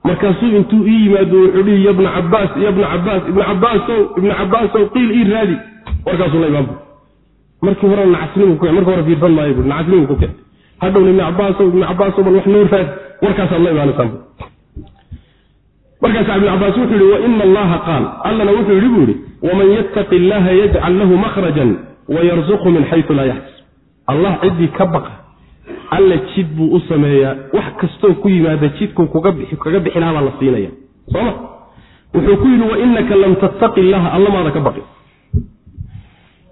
markaasuu intuu ii yimaado wuxuu dhihi yabna cabaas yabna cabaas ibna cabaasow ibna cabaasow qiil ii raadi. Warkaasuu la imaanbu markii hore nacasnimu ku marka hore fiirsan maayo bu nacasnimu ku keen. Hadhowna ibna cabaasow ibna cabaasow bal wax noo raadi. Warkaasaad la imaanaysaan markaasaa ibnu cabaas wuxuu yihi waina allaha qaal. Allana wuxuu yidhi buu yihi waman yattaqi illaha yajcal lahu makhrajan wayarzuqhu min xayu laa yaxtasib allah ciddii ka baqa alla jid buu u sameeyaa. Wax kastoo ku yimaada jidkuu kaga bixi lahaa baa la siinaya. Sooma wuxuu ku yidhi wainaka lam tattaqi illaha alla maadan ka baqin.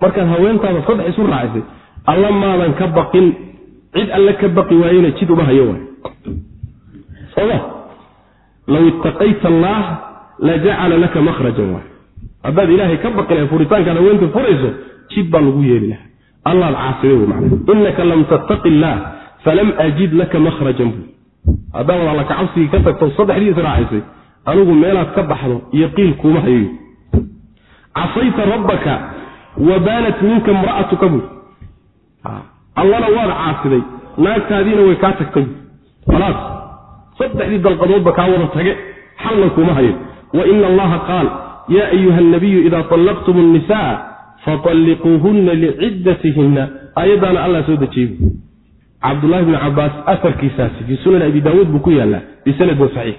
Markaad haweentaada saddex isu raacisay alla maadan ka baqin. Cid alle ka baqi waayena jid uma hayo waay. Soma law ittaqayta allaah la jacala laka mahrajan waay. Haddaad ilaahay ka baqi lahay furitaankaad haweenta furayso jid baa lagu yeeli lahaa. Allaad caasiday wy man inaka lam tattaqi illaah falam ajid laka mahrajan buui haddaa walaalaka cabsigii ka tagto saddexdiis raacaysay anugu meelaad ka baxdo iyo qiil kuuma hayo casayta rabbaka wa baanat minka imra'atuka buui allana waad caasiday naagtaadiina way kaa tagtay alaas saddexdii dalqadoodba kaa wada tage xalla kuma hayo waina allaha qaal yaa ayuha alnabiyu idaa allaqtum annisaa fatalliquuhunna licidatihinna aayaddaana allah soo dejiyey cabdulahi bni cabaas afarkiisaasi fii sunan abi daawuud buu ku yaallaa bisanadin saxiix.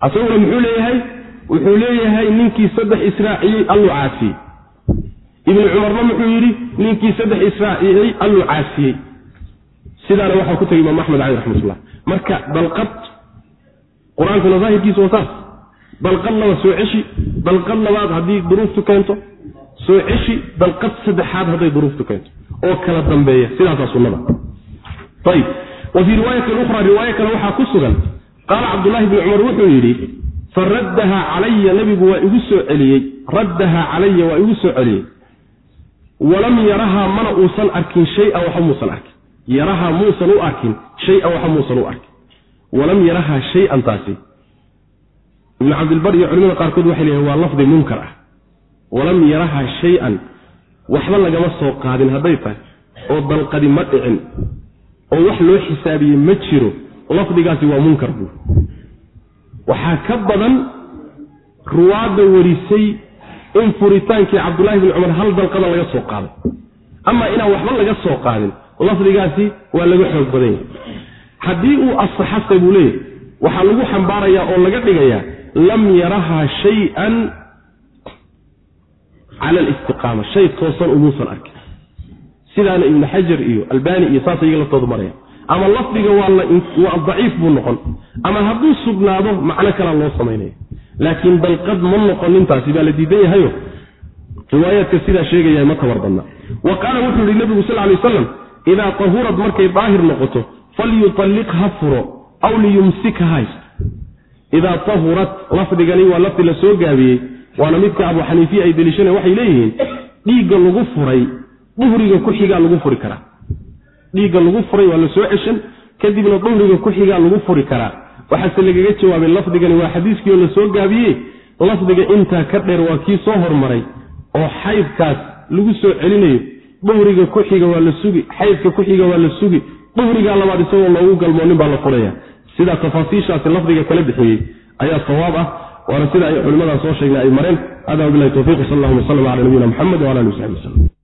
Asaguna muxuu leeyahay? Wuxuu leeyahay ninkii saddex israaciyey alluu caasiyey. Ibnu cumarna muxuu yidhi ninkii saddex israaciyey alluu caasiyey. Sidaana waxaa ku tegay imaam axmed caleyh raxmatullah. Marka dalqad qur'aankuna daahirkiisu waa saas. Dalqad laba soo ceshi dalqad labaad haddii duruuftu keento soo ceshi dalqad saddexaad hadday duruuftu keento oo kala dambeeya sidaasaa sunnada. Ayib wa fii riwaayatin ukhra riwaayo kale waxaa ku sugan. Qaala cabdullaahi bni cumar wuxuu yidhi faraddaha calaya nabigu waa igu soo celiyey. Raddaha calaya waa igu soo celiyey. Walam yarahaa mana uusan arkin shaya waxa muusan arkin. Yarahaa muusan u arkin shay-an waxa muusan u arkin. Walam yarahaa shay-an taasi. Ibnu cabdilbar iyo culimada qaarkood waxay leeyihiin waa lafdi munkar ah walam yarahaa shay-an waxba lagama soo qaadin hadday tahay oo dalqadi ma dhicin oo wax loo xisaabiyey ma jiro lafdigaasi waa munkar buu. Waxaa ka badan ruwaadda warisay in furitaankii cabdullaahi bni cumar hal dalqada laga soo qaaday. Amaa inaan waxba laga soo qaadin lafdigaasi waa laga xoog badan yahay. Haddii uu asaxase buu leeyahy waxaa lagu xambaarayaa oo laga dhigayaa lam yarahaa shay-an cala alistiqaama shay toosan umuusan arkin sidaana ibnu xajar iyo albani iyo saasa iyaga laftoodu maraya ama lafdiga waa daciif buu noqon ama hadduu sugnaado macno kalaa loo samaynaya laakiin dalqad ma noqonintaasi baa la diidan yahayo riwaayaadka sidaa sheegaya ma tabar badna wa qaala wuxuu yihi nabigu sal lay waslam idaa tahurad markay daahir noqoto falyutalliq ha furo aw liyumsik ha haysto idaa tahurat lafdigani waa lafdi la soo gaabiyey waana midka abu xaniifiya ay deliishana waxay leeyihiin dhiigga lagu furay duhriga ku xigaa lagu furi karaa. Dhiigga lagu furay waa la soo ceshan kadibna duhriga ku xigaa lagu furi karaa. Waxaase lagaga jawaabay lafdigani waa xadiiskii oo la soo gaabiyey lafdiga intaa ka dheer waa kii soo hormaray oo xaydkaas lagu soo celinayo. Duhriga ku xiga waa la sugi xaydka ku xiga waa la sugi. Duhrigaa labaad isagoo loogu galmoonin baa la furaya sidaa tafaasiishaasi lafdiga kala bixiyey ayaa sawaab ah waana sida ay culimmadaa soo sheegnay ay mareen. Hada wabilahi towfiq sal allahuma w slm cala nabiyina muxamed wala ali w saxbi